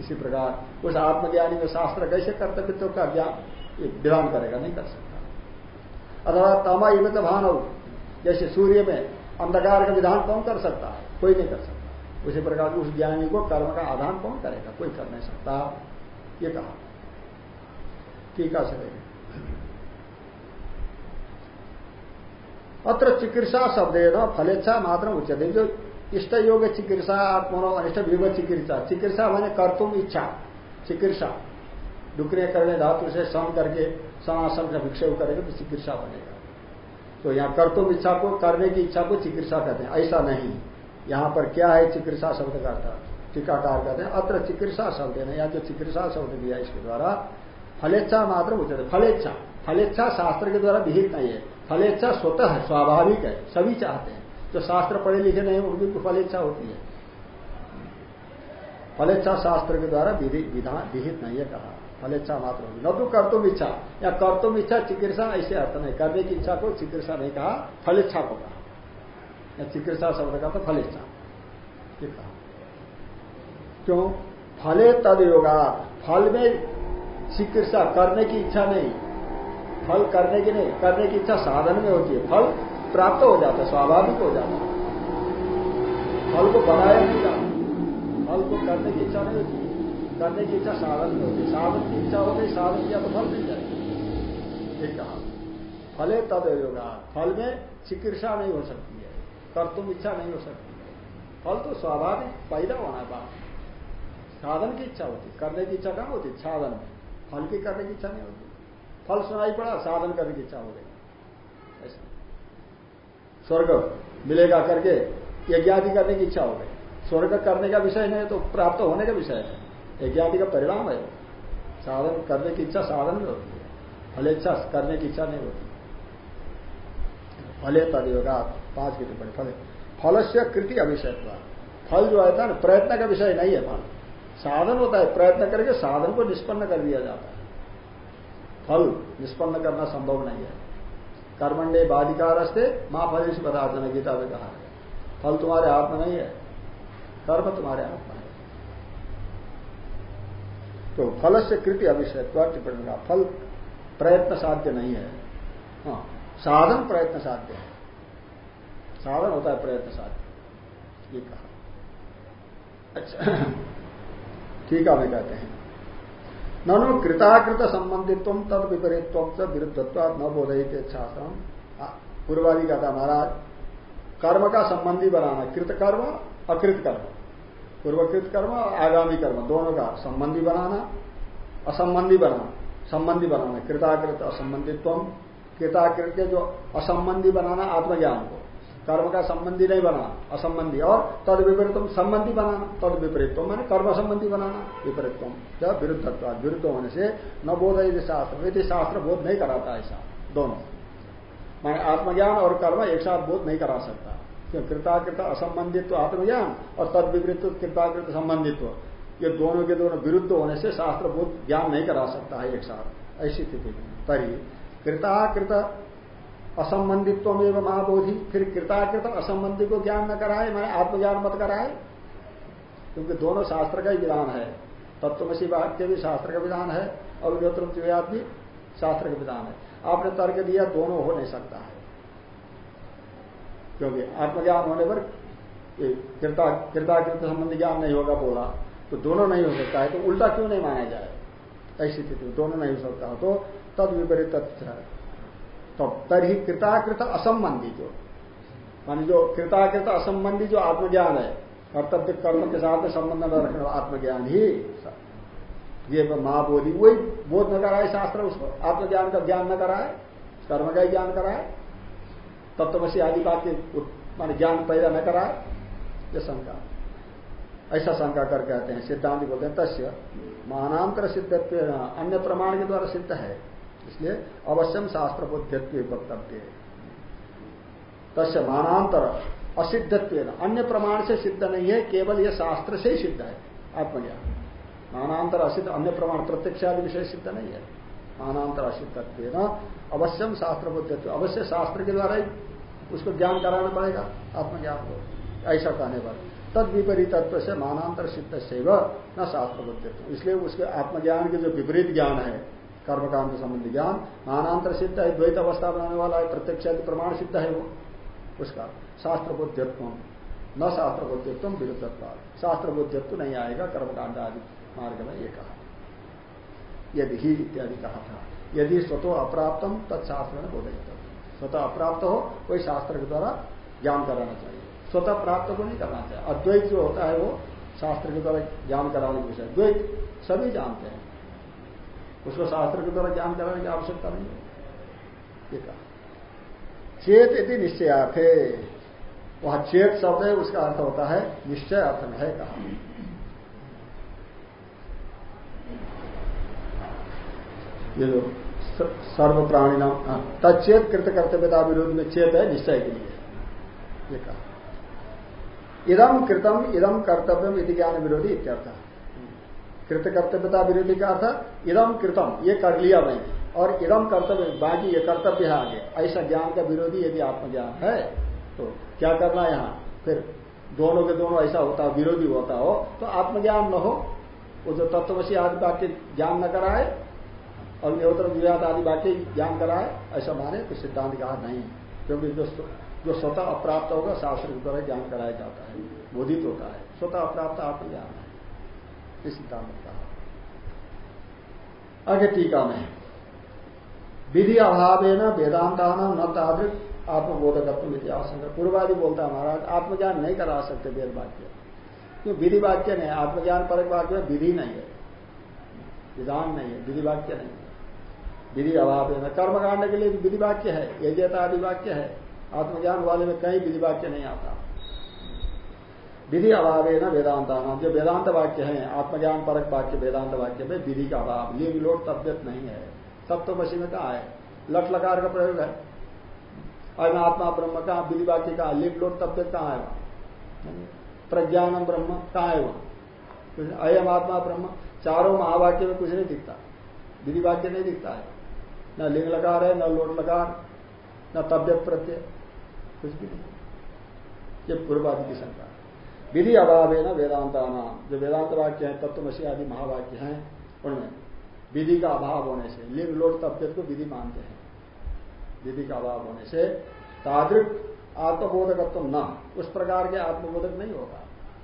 इसी प्रकार, उस आत्मज्ञानी में शास्त्र कैसे कर्तव्य का ज्ञान विधान करेगा, नहीं कर सकता। अथवा तमा इव भान जैसे सूर्य में अंधकार का विधान कौन कर सकता है? कोई नहीं कर सकता। उसी प्रकार उस ज्ञानी को कर्म का आधान कौन करेगा? कोई कर नहीं सकता। ये कहा। टीका से अत्र चिकित्सा शब्द है ना फलेच्छा मात्र उचित जो इष्ट योग चिकित्सा, आत्मनो अनिष्ट विव चिकित्सा। चिकित्सा मैंने कर्तुम इच्छा। चिकित्सा। डुकरे करने धातु से सम करके समासन का विक्षेप करेगा तो चिकित्सा बनेगा। तो यहाँ कर्तव्य इच्छा को, करने की इच्छा को चिकित्सा कहते हैं। ऐसा नहीं। यहाँ पर क्या है चिकित्सा शब्द का अर्थ? टीकाकार कहते हैं, अत्र चिकित्सा शब्द है यहाँ जो चिकित्सा शब्द दिया इसके द्वारा, फलेच्छा मात्र उचित है। फलेच्छा फलेच्छा शास्त्र के द्वारा विहित नहीं है। फलेच्छा स्वतः है, स्वाभाविक है, सभी चाहते हैं। जो शास्त्र पढ़े लिखे नहीं उनकी भी फलेच्छा होती है। फलेच्छा शास्त्र के द्वारा विहित नहीं है कहा। फलेच्छा मात्र होगी। न तो कर्तुम इच्छा, या कर्तुम इच्छा, चिकित्सा, ऐसे अर्थ नहीं। करने की इच्छा को चिकित्सा नहीं कहा, फलेच्छा को कहा। या चिकित्सा शब्द का तो फलेच्छा। ये कहा। क्यों? फले तद योगा। फल में चिकित्सा करने की इच्छा नहीं। फल करने की नहीं। करने की इच्छा साधन में होती है। फल प्राप्त हो जाता है, स्वाभाविक हो जाता है। फल को बनाया नहीं जाता। फल को करने की इच्छा नहीं होती। करने की इच्छा साधन में होती साधन की इच्छा हो गई साधन किया तो फल मिल जाएगा ये कहा, फले तद योगा, फल में चिकित्सा नहीं हो सकती है, कर तुम इच्छा नहीं हो सकती है। फल तो स्वाभाविक पैदा होना बात साधन की इच्छा होती करने की इच्छा कहाँ होती साधन में। फल की करने की इच्छा नहीं होती। फल सुनाई पड़ा, साधन करने की इच्छा हो गई। स्वर्ग मिलेगा करके, यज्ञादि करने की इच्छा हो गई। स्वर्ग करने का विषय नहीं तो प्राप्त होने का विषय है यज्ञादि का परिणाम है। साधन करने की इच्छा साधन में होती है। फलेच्छा करने की इच्छा नहीं होती। फले तद योगा पाँच की टिप्पणी, फल। फल से कृति अभिषय फल जो है ना, प्रयत्न का विषय नहीं है फल। साधन होता है, प्रयत्न करके साधन को निष्पन्न कर दिया जाता है। फल निष्पन्न करना संभव नहीं है। कर्मंडे बाधिकार रस्ते माँ फल इस पदार्थ गीता में कहा है। फल तुम्हारे हाथ में नहीं है। कर्म तुम्हारे हाथ तो फल से कृति अभिषेक टिप्पणी का फल प्रयत्न साध्य नहीं है। हाँ साधन प्रयत्न साध्य है। साधन होता है प्रयत्न साध्य। ये कहा। अच्छा ठीक है कहते हैं। ननु कृताकृत संबंधित्व तद विपरीत्व विरुद्धत्व न बोधित शास्त्र पूर्वादि का था महाराज, कर्म का संबंधी बनाना कृत कर्म अकृत कर्म पूर्वकृत कर्म और आगामी कर्म, दोनों का संबंधी बनाना, असंबंधी बनाना। संबंधी बनाना, कृताकृत असंबंधित्व कृताकृत के जो असंबंधी बनाना, आत्मज्ञान को। कर्म का संबंधी नहीं बनाना, असंबंधी। और तद विपरीतम संबंधी बनाना, तद विपरीतम मैंने कर्म संबंधी बनाना, विपरीतम। जब विरुद्धत्व विरुद्ध होने से न बोध यदि शास्त्र यदि शास्त्र बोध नहीं कराता ऐसा। दोनों। मैंने आत्मज्ञान और कर्म एक साथ बोध नहीं करा सकता। कृताकृत असंबंधित्व आत्मज्ञान और तद कृताकृत संबंधित्व। ये दोनों के दोनों विरुद्ध होने से शास्त्र बोध ज्ञान नहीं करा सकता है एक साथ। ऐसी स्थिति में तरी कृताकृत असंबंधित्व में महाबोधि, फिर कृताकृत असंबंधी को ज्ञान न कराए मैं आत्मज्ञान मत कराए। क्योंकि दोनों शास्त्र का ही विधान है। तत्वमसी वाक्य भी शास्त्र का विधान है और विद्योत्रम भी शास्त्र का विधान है। आपने तर्क दिया, दोनों हो नहीं सकता है। क्योंकि आत्मज्ञान होने पर कृताकृत संबंधी ज्ञान नहीं होगा बोला तो दोनों नहीं हो सकता है तो उल्टा क्यों नहीं माना जाए? ऐसी स्थिति में दोनों नहीं हो सकता तो तद विपरीत तो तरी कृताकृत असंबंधी जो मान जो कृताकृत असंबंधी जो आत्मज्ञान है, कर्तव्य कर्म के साथ में संबंध न रखने, आत्मज्ञान ही ये महाबोधि, वही बोध न कराए शास्त्र, उसको आत्मज्ञान का ज्ञान न कराए, कर्म का ही ज्ञान कराए तत्वशी आदि बात के मान ज्ञान पैदा न करा ये शंका। ऐसा शंका कर कहते हैं, सिद्धांत बोलते हैं, तस्य मानांतर सिद्धत्व, अन्य प्रमाण के द्वारा सिद्ध है। इसलिए अवश्यम शास्त्र बुद्धित्व वक्तव्य। तस्य मानांतर असिद्धत्व अन्य प्रमाण से सिद्ध नहीं है, केवल यह शास्त्र से ही सिद्ध है, आत्मज्ञान। मानांतर असिद्ध, अन्य प्रमाण प्रत्यक्ष आदि विषय सिद्ध नहीं है। मानांतर असिद्धत्व अवश्यम शास्त्र बुद्धित्व अवश्य शास्त्र के द्वारा ही उसको ज्ञान कराना पड़ेगा, आत्मज्ञान को। ऐसा कहने पर। तद विपरीत तत्व से मानांतर सिद्ध से न शास्त्र बुद्धित्व इसलिए उसके आत्मज्ञान के जो विपरीत ज्ञान है, कर्मकांड संबंधी ज्ञान मानांतर सिद्ध है, द्वैत अवस्था बनाने वाला है, प्रत्यक्ष प्रमाण सिद्ध है वो। उसका शास्त्र बुद्धित्व न शास्त्र बुद्धित्व विरुद्धत्व शास्त्र बुद्धित्व नहीं आएगा कर्मकांड आदि मार्ग में ये कहा। यदि ही इत्यादि कहा था। यदि स्वतो अप्राप्तम तत्शास्त्र में बोधित स्वतः अप्राप्त हो कोई शास्त्र के द्वारा ज्ञान कराना चाहिए। स्वतः प्राप्त को नहीं करना चाहिए। अद्वैत जो होता है वो शास्त्र के द्वारा ज्ञान कराने की विषय। द्वैत, सभी जानते हैं। उसको शास्त्र के द्वारा ज्ञान कराने की आवश्यकता नहीं है। ये कहा। चेत यदि निश्चयार्थे। वहाँ चेत शब्द है, उसका अर्थ होता है निश्चय अर्थ है कहा। ये जो सर्व प्राणी नाम तचेत कृत कर्तव्यता विरोध में चेत है, निश्चय के लिए। ये कहा। इदम कृतम इदम कर्तव्यम इति ज्ञान विरोधी इत्यर्थ। कृत कर्तव्यता विरोधी का अर्थ इदम कृतम, ये कर लिया मैंने और इदम कर्तव्य, बाकी ये कर्तव्य है आगे। ऐसा ज्ञान का विरोधी यदि आत्मज्ञान है तो क्या करना यहाँ? फिर दोनों के दोनों ऐसा होता, विरोधी होता हो तो आत्मज्ञान न हो। वो जो तत्वशी आदि वाक्य ज्ञान न कराए और नियोत्र विवाद आदि वाक्य ज्ञान कराए ऐसा माने तो सिद्धांत कहा नहीं, क्योंकि जो जो स्वतः अप्राप्त होगा शास्त्र के द्वारा ज्ञान कराया जाता है, बोधित होता है। स्वतः अप्राप्त आत्मज्ञान है इस सिद्धांत कहा। आगे टीका में। विधि अभाव न वेदांता न तादृक आत्मबोधकत्व आशंका। पूर्वादि बोलता है महाराज, आत्मज्ञान नहीं करा सकते वेद वाक्य। क्यों? विधि वाक्य नहीं, आत्मज्ञान परक वाक्य में विधि नहीं है। विधान नहीं है, विधि वाक्य नहीं है। विधि अभाव है। न कर्मकांड के लिए भी विधि वाक्य है। यजेता आदि वाक्य है। आत्मज्ञान वाले में कहीं विधि वाक्य नहीं आता। विधि अभाव है ना वेदांता नाम। जो वेदांत वाक्य है, आत्मज्ञान परक वाक्य, वेदांत वाक्य में विधि का अभाव। ये लोट तबियत नहीं है। तत्वशी में कहा है। लट लकार का प्रयोग है। अयम आत्मा ब्रह्म का विधि वाक्य का लिट लोट तबियत कहाँ है वहाँ? प्रज्ञानम ब्रह्म कहाँ है वहाँ? अयम आत्मा ब्रह्म। चारों महावाक्य में कुछ नहीं दिखता। विधि वाक्य नहीं दिखता है। न लिंग लकार है न लोट लकार न तबियत प्रत्यय, कुछ भी नहीं। ये पूर्वादि की शंका विधि अभाव है ना वेदांता नाम जो वेदांत वाक्य है, तत्वमसी आदि महावाक्य हैं, उनमें विधि का अभाव होने से, लिंग, लोट, तबियत को विधि मानते हैं। विधि का अभाव होने से तादृक आत्मबोधकत्व न, उस प्रकार के आत्मबोधक नहीं होगा।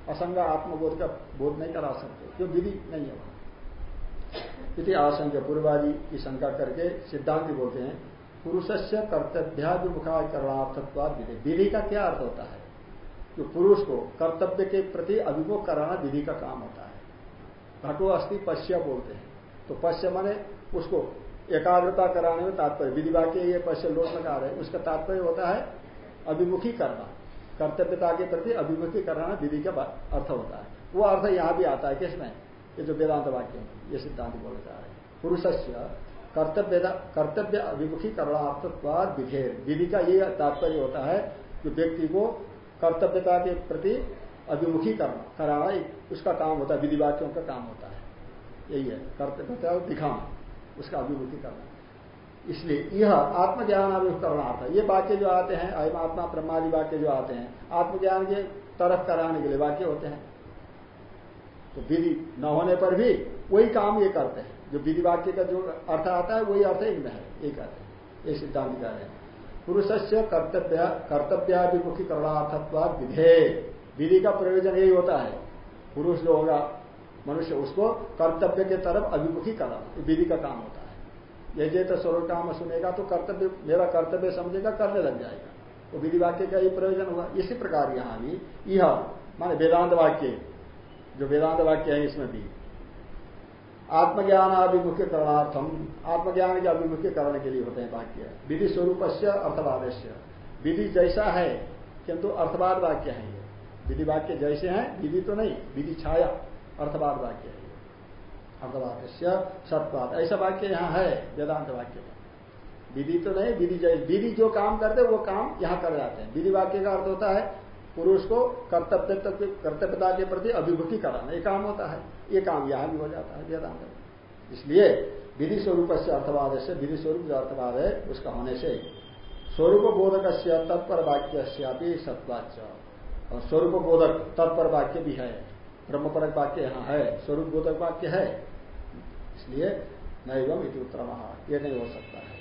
असंग आत्मबोध का बोध नहीं करा सकते। जो विधि नहीं है इति आशंक पूर्वादि की शंका करके सिद्धांत बोलते हैं पुरुष से कर्तव्याभिमुखा करणार्थत्वाद विधि विधि का क्या अर्थ होता है? जो पुरुष को कर्तव्य के प्रति अभिमुख कराना विधि का काम होता है। घटो अस्थि पश्य बोलते हैं। तो पश्य माने उसको एकाग्रता कराने में तात्पर्य। विधि वाक्य ये पश्य लोक लगा है, उसका तात्पर्य होता है अभिमुखी करना कर्तव्यता के प्रति अभिमुखी कराना विधि का अर्थ होता है। वो अर्थ यहाँ भी आता है, किसमें? ये जो वेदांत वाक्य है, ये सिद्धांत बोले जा रहे हैं। पुरुष कर्तव्य कर्तव्य अभिमुखी करणार्थत्वाद विधेय। विधि का ये तात्पर्य होता है कि व्यक्ति को कर्तव्यता के प्रति अभिमुखी करना कराना उसका काम होता है विधि वाक्यों का काम होता है। यही है, कर्तव्यता दिखाना उसका अभिमुखी करना इसलिए यह आत्मज्ञान अभिमुख करना ये वाक्य जो आते हैं, अयम आत्मा ब्रह्मादि वाक्य जो आते हैं, आत्मज्ञान के तरफ़ कराने के लिए वाक्य होते हैं। तो विधि न होने पर भी वही काम ये करते हैं। जो विधि वाक्य का जो अर्थ आता है, वही अर्थ इनमें है। एक अर्थ ये सिद्धांत कह रहे हैं। पुरुष से कर्तव्य कर्तव्याभिमुखी करणार्थत्वाद विधे। विधि का प्रयोजन यही होता है। पुरुष जो होगा, मनुष्य उसको कर्तव्य के तरफ़ अभिमुखी करना विधि का काम होता है। यह जे तो स्वरूप काम सुनेगा तो कर्तव्य, मेरा कर्तव्य समझेगा, करने लग जाएगा। वो विधि वाक्य का ही प्रयोजन हुआ। इसी प्रकार यहाँ भी यह माने वेदांत वाक्य जो वेदांत वाक्य है इसमें भी। आत्मज्ञान अभिमुख्य करणार्थम, आत्मज्ञान के अभिमुख्य करने के लिए होते हैं वाक्य। विधि स्वरूप से अर्थवाद विधि जैसा है, किंतु अर्थवाद वाक्य है ये। विधि वाक्य जैसे हैं, विधि तो नहीं, विधि छाया, अर्थवाद वाक्य है अर्थवाद से सत्वाद, ऐसा वाक्य यहाँ है, वेदांत वाक्य में। विधि तो नहीं, विधि जैसे विधि जो काम करते वो काम यहाँ कर जाते हैं। विधि वाक्य का अर्थ होता है पुरुष को कर्तव्य कर्तव्यता के प्रति अभिभूति कराना, ये काम होता है। ये काम यहाँ भी हो जाता है, वेदांत इसलिए विधि स्वरूप से अर्थवाद से विधि स्वरूप जो अर्थवाद है, उसका होने से स्वरूप बोधक से तत्पर वाक्य सत्वाच्य और स्वरूप बोधक, तत्पर वाक्य भी है। ब्रह्मपरक वाक्य यहाँ है, स्वरूप बोधक वाक्य है। इसलिए नैवम इति उत्तर ये नहीं हो सकता है।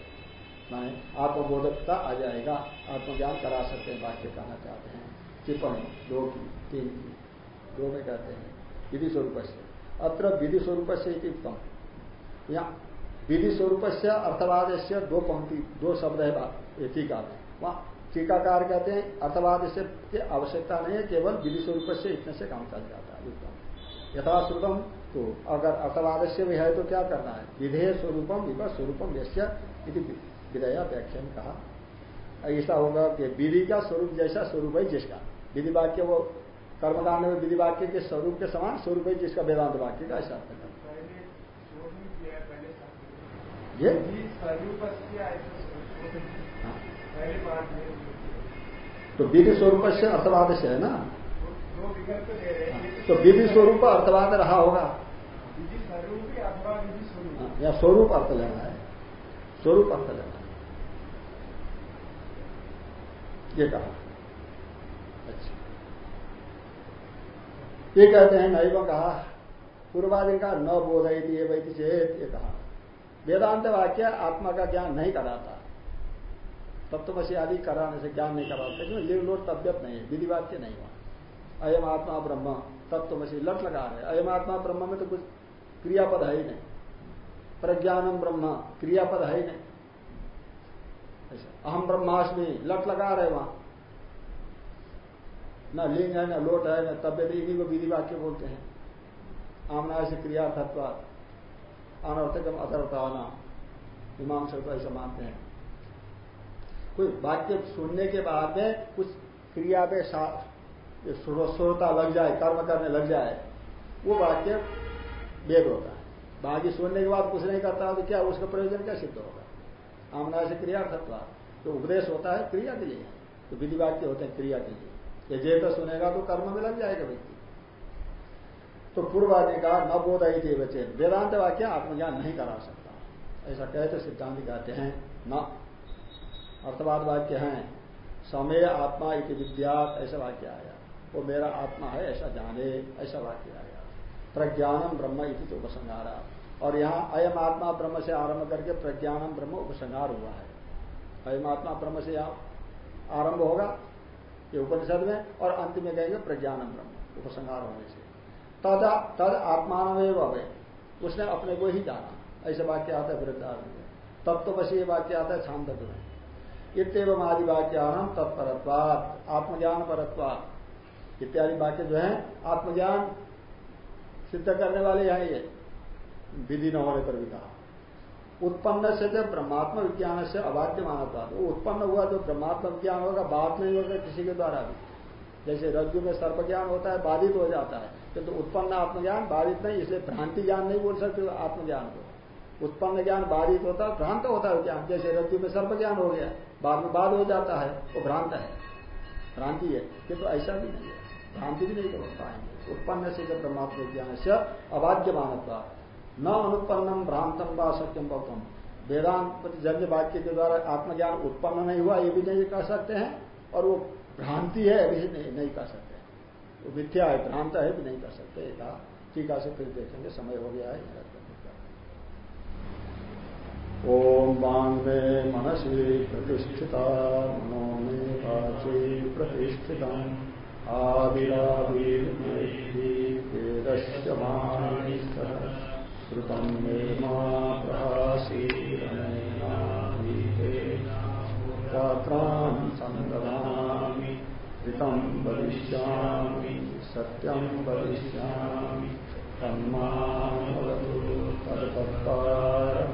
आत्मबोधकता आ जाएगा, आत्मज्ञान करा सकते हैं, वाक्य कहना चाहते हैं। टिप्पणी, दो की, तीन की, दो में कहते हैं, विधि स्वरूप से अत्र विधि स्वरूप से उत्तम यहाँ विधि स्वरूप से अर्थवाद से दो पंक्ति, दो शब्द है टीका में वहाँ टीकाकार कहते हैं अर्थवाद से की आवश्यकता नहीं है, केवल विधि स्वरूप से इतने से काम चल जाता है उत्तम यथाश्रुतम तो अगर अर्थवाद से भी है तो क्या करना है? विधेय स्वरूपम विव स्वरूपम यश्य विधेया व्याख्यान कहा। ऐसा होगा कि विधि का स्वरूप जैसा, स्वरूप है जिसका। विधि वाक्य वो कर्मकांड में विधि वाक्य के स्वरूप के समान स्वरूप है जिसका वेदांत वाक्य का ऐसा अर्थ ये? तो विधि स्वरूप से अर्थवाद से है। ना तो विधि स्वरूप अर्थवाद रहा होगा। या स्वरूप अर्थ लेना है। स्वरूप अर्थ लेना है। ये कहा अच्छा ये कहते हैं, नैव कहा, पूर्वादि का न बोधई थी वही चेत ये कहा। वेदांत वाक्य आत्मा का ज्ञान नहीं कराता। तत्वशी आदि कराने से ज्ञान नहीं कराता क्यों ये लोट तब्यत नहीं है विधि वाक्य नहीं हुआ। अयम आत्मा ब्रह्म तत्वशी लट लगा रहे अयम आत्मा ब्रह्म में तो कुछ क्रियापद है ही नहीं। प्रज्ञानम ब्रह्म, क्रियापद है ही नहीं। अहम ब्रह्माष्टमी लट लगा रहे वहाँ। न लिंग है, न लोट है, न तबियत इन्हीं को विधि वाक्य बोलते हैं। आमना से क्रियार्थत्व अनर्थकम अतर्थाना मीमांसा तो ऐसा मानते हैं। कोई वाक्य सुनने के बाद में कुछ क्रिया पे श्रोता लग जाए, कर्म करने लग जाए, वो वाक्य वेद होता है। बाकी सुनने के बाद कुछ नहीं करता तो क्या उसका प्रयोजन क्या सिद्ध होगा? आमना से क्रियार्थत्व तो उपदेश होता है क्रिया के लिए। तो विधि वाक्य होते हैं क्रिया के लिए। ये जेठ सुनेगा तो कर्म में लग जाएगा व्यक्ति। तो पूर्वादि का न बोध ही थे बचे वेदांत वाक्य आत्मज्ञान नहीं करा सकता। ऐसा कहते सिद्धांत कहते हैं, न। अर्थवाद वाक्य है, समय आत्मा इति विद्यात ऐसा वाक्य आया। वो मेरा आत्मा है, ऐसा जाने। ऐसा वाक्य आया। प्रज्ञानम ब्रह्म इति तो उपसंहारा। और यहाँ, अयम आत्मा ब्रह्म से आरंभ करके प्रज्ञानम ब्रह्म उपसंहार हुआ है। अयम आत्मा ब्रह्म से आरंभ होगा? ये उपनिषद में, और अंत में कहेंगे प्रज्ञान ब्रह्म उपसंहार होने से। तद तद आत्मान अवे उसने अपने को ही जाना। ऐसे वाक्य आता है वृद्धार्थ में। तब तो बस ये वाक्य आता है छांद में। इतम आदि वाक्यान तत्परत्वात, आत्मज्ञान परत्वात। इत्यादि वाक्य जो है, आत्मज्ञान सिद्ध करने वाले यहाँ ये। विधि न होने पर भी कहा। उत्पन्न से जब ब्रह्मात्म विज्ञान से अबाध्य मानता वो उत्पन्न हुआ जो ब्रह्मात्म विज्ञान होगा बात नहीं होगा किसी के द्वारा भी। जैसे रज्जु में सर्प ज्ञान होता है, बाधित हो जाता है। किंतु तो उत्पन्न आत्मज्ञान, बाधित नहीं, इसलिए भ्रांति ज्ञान नहीं बोल सकते आत्मज्ञान को। उत्पन्न ज्ञान, बाधित होता है, भ्रांत होता है ज्ञान। जैसे रज्जु में सर्प ज्ञान हो गया, बाद में बाद हो जाता है, वो भ्रांत है। भ्रांति है किंतु तो ऐसा भी नहीं है। भ्रांति भी नहीं कर पाएँगे। उत्पन्न से जब परमात्म ज्ञान से अबाध्य मानता न अनुत्पन्नम भ्रांतम व सत्यम बहुतम वेदांत जन्य वाक्य के द्वारा आत्मज्ञान उत्पन्न नहीं हुआ ये भी नहीं कह सकते हैं और वो भ्रांति है भी नहीं, नहीं कर सकते। वो मिथ्या है भ्रांत है भी नहीं कर सकते कहा। टीका से फिर देखेंगे समय हो गया है ओम बांग में मनसी प्रतिष्ठिता मनो में वाची प्रतिष्ठिता कृतं मे मा प्रहासीतेन गात्रां सन्ददामि ऋतं वदिष्यामि सत्यं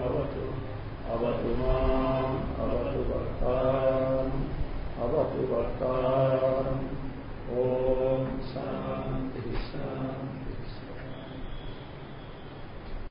अवतु अवतु अवतु वक्तारम्। ॐ शान्ति।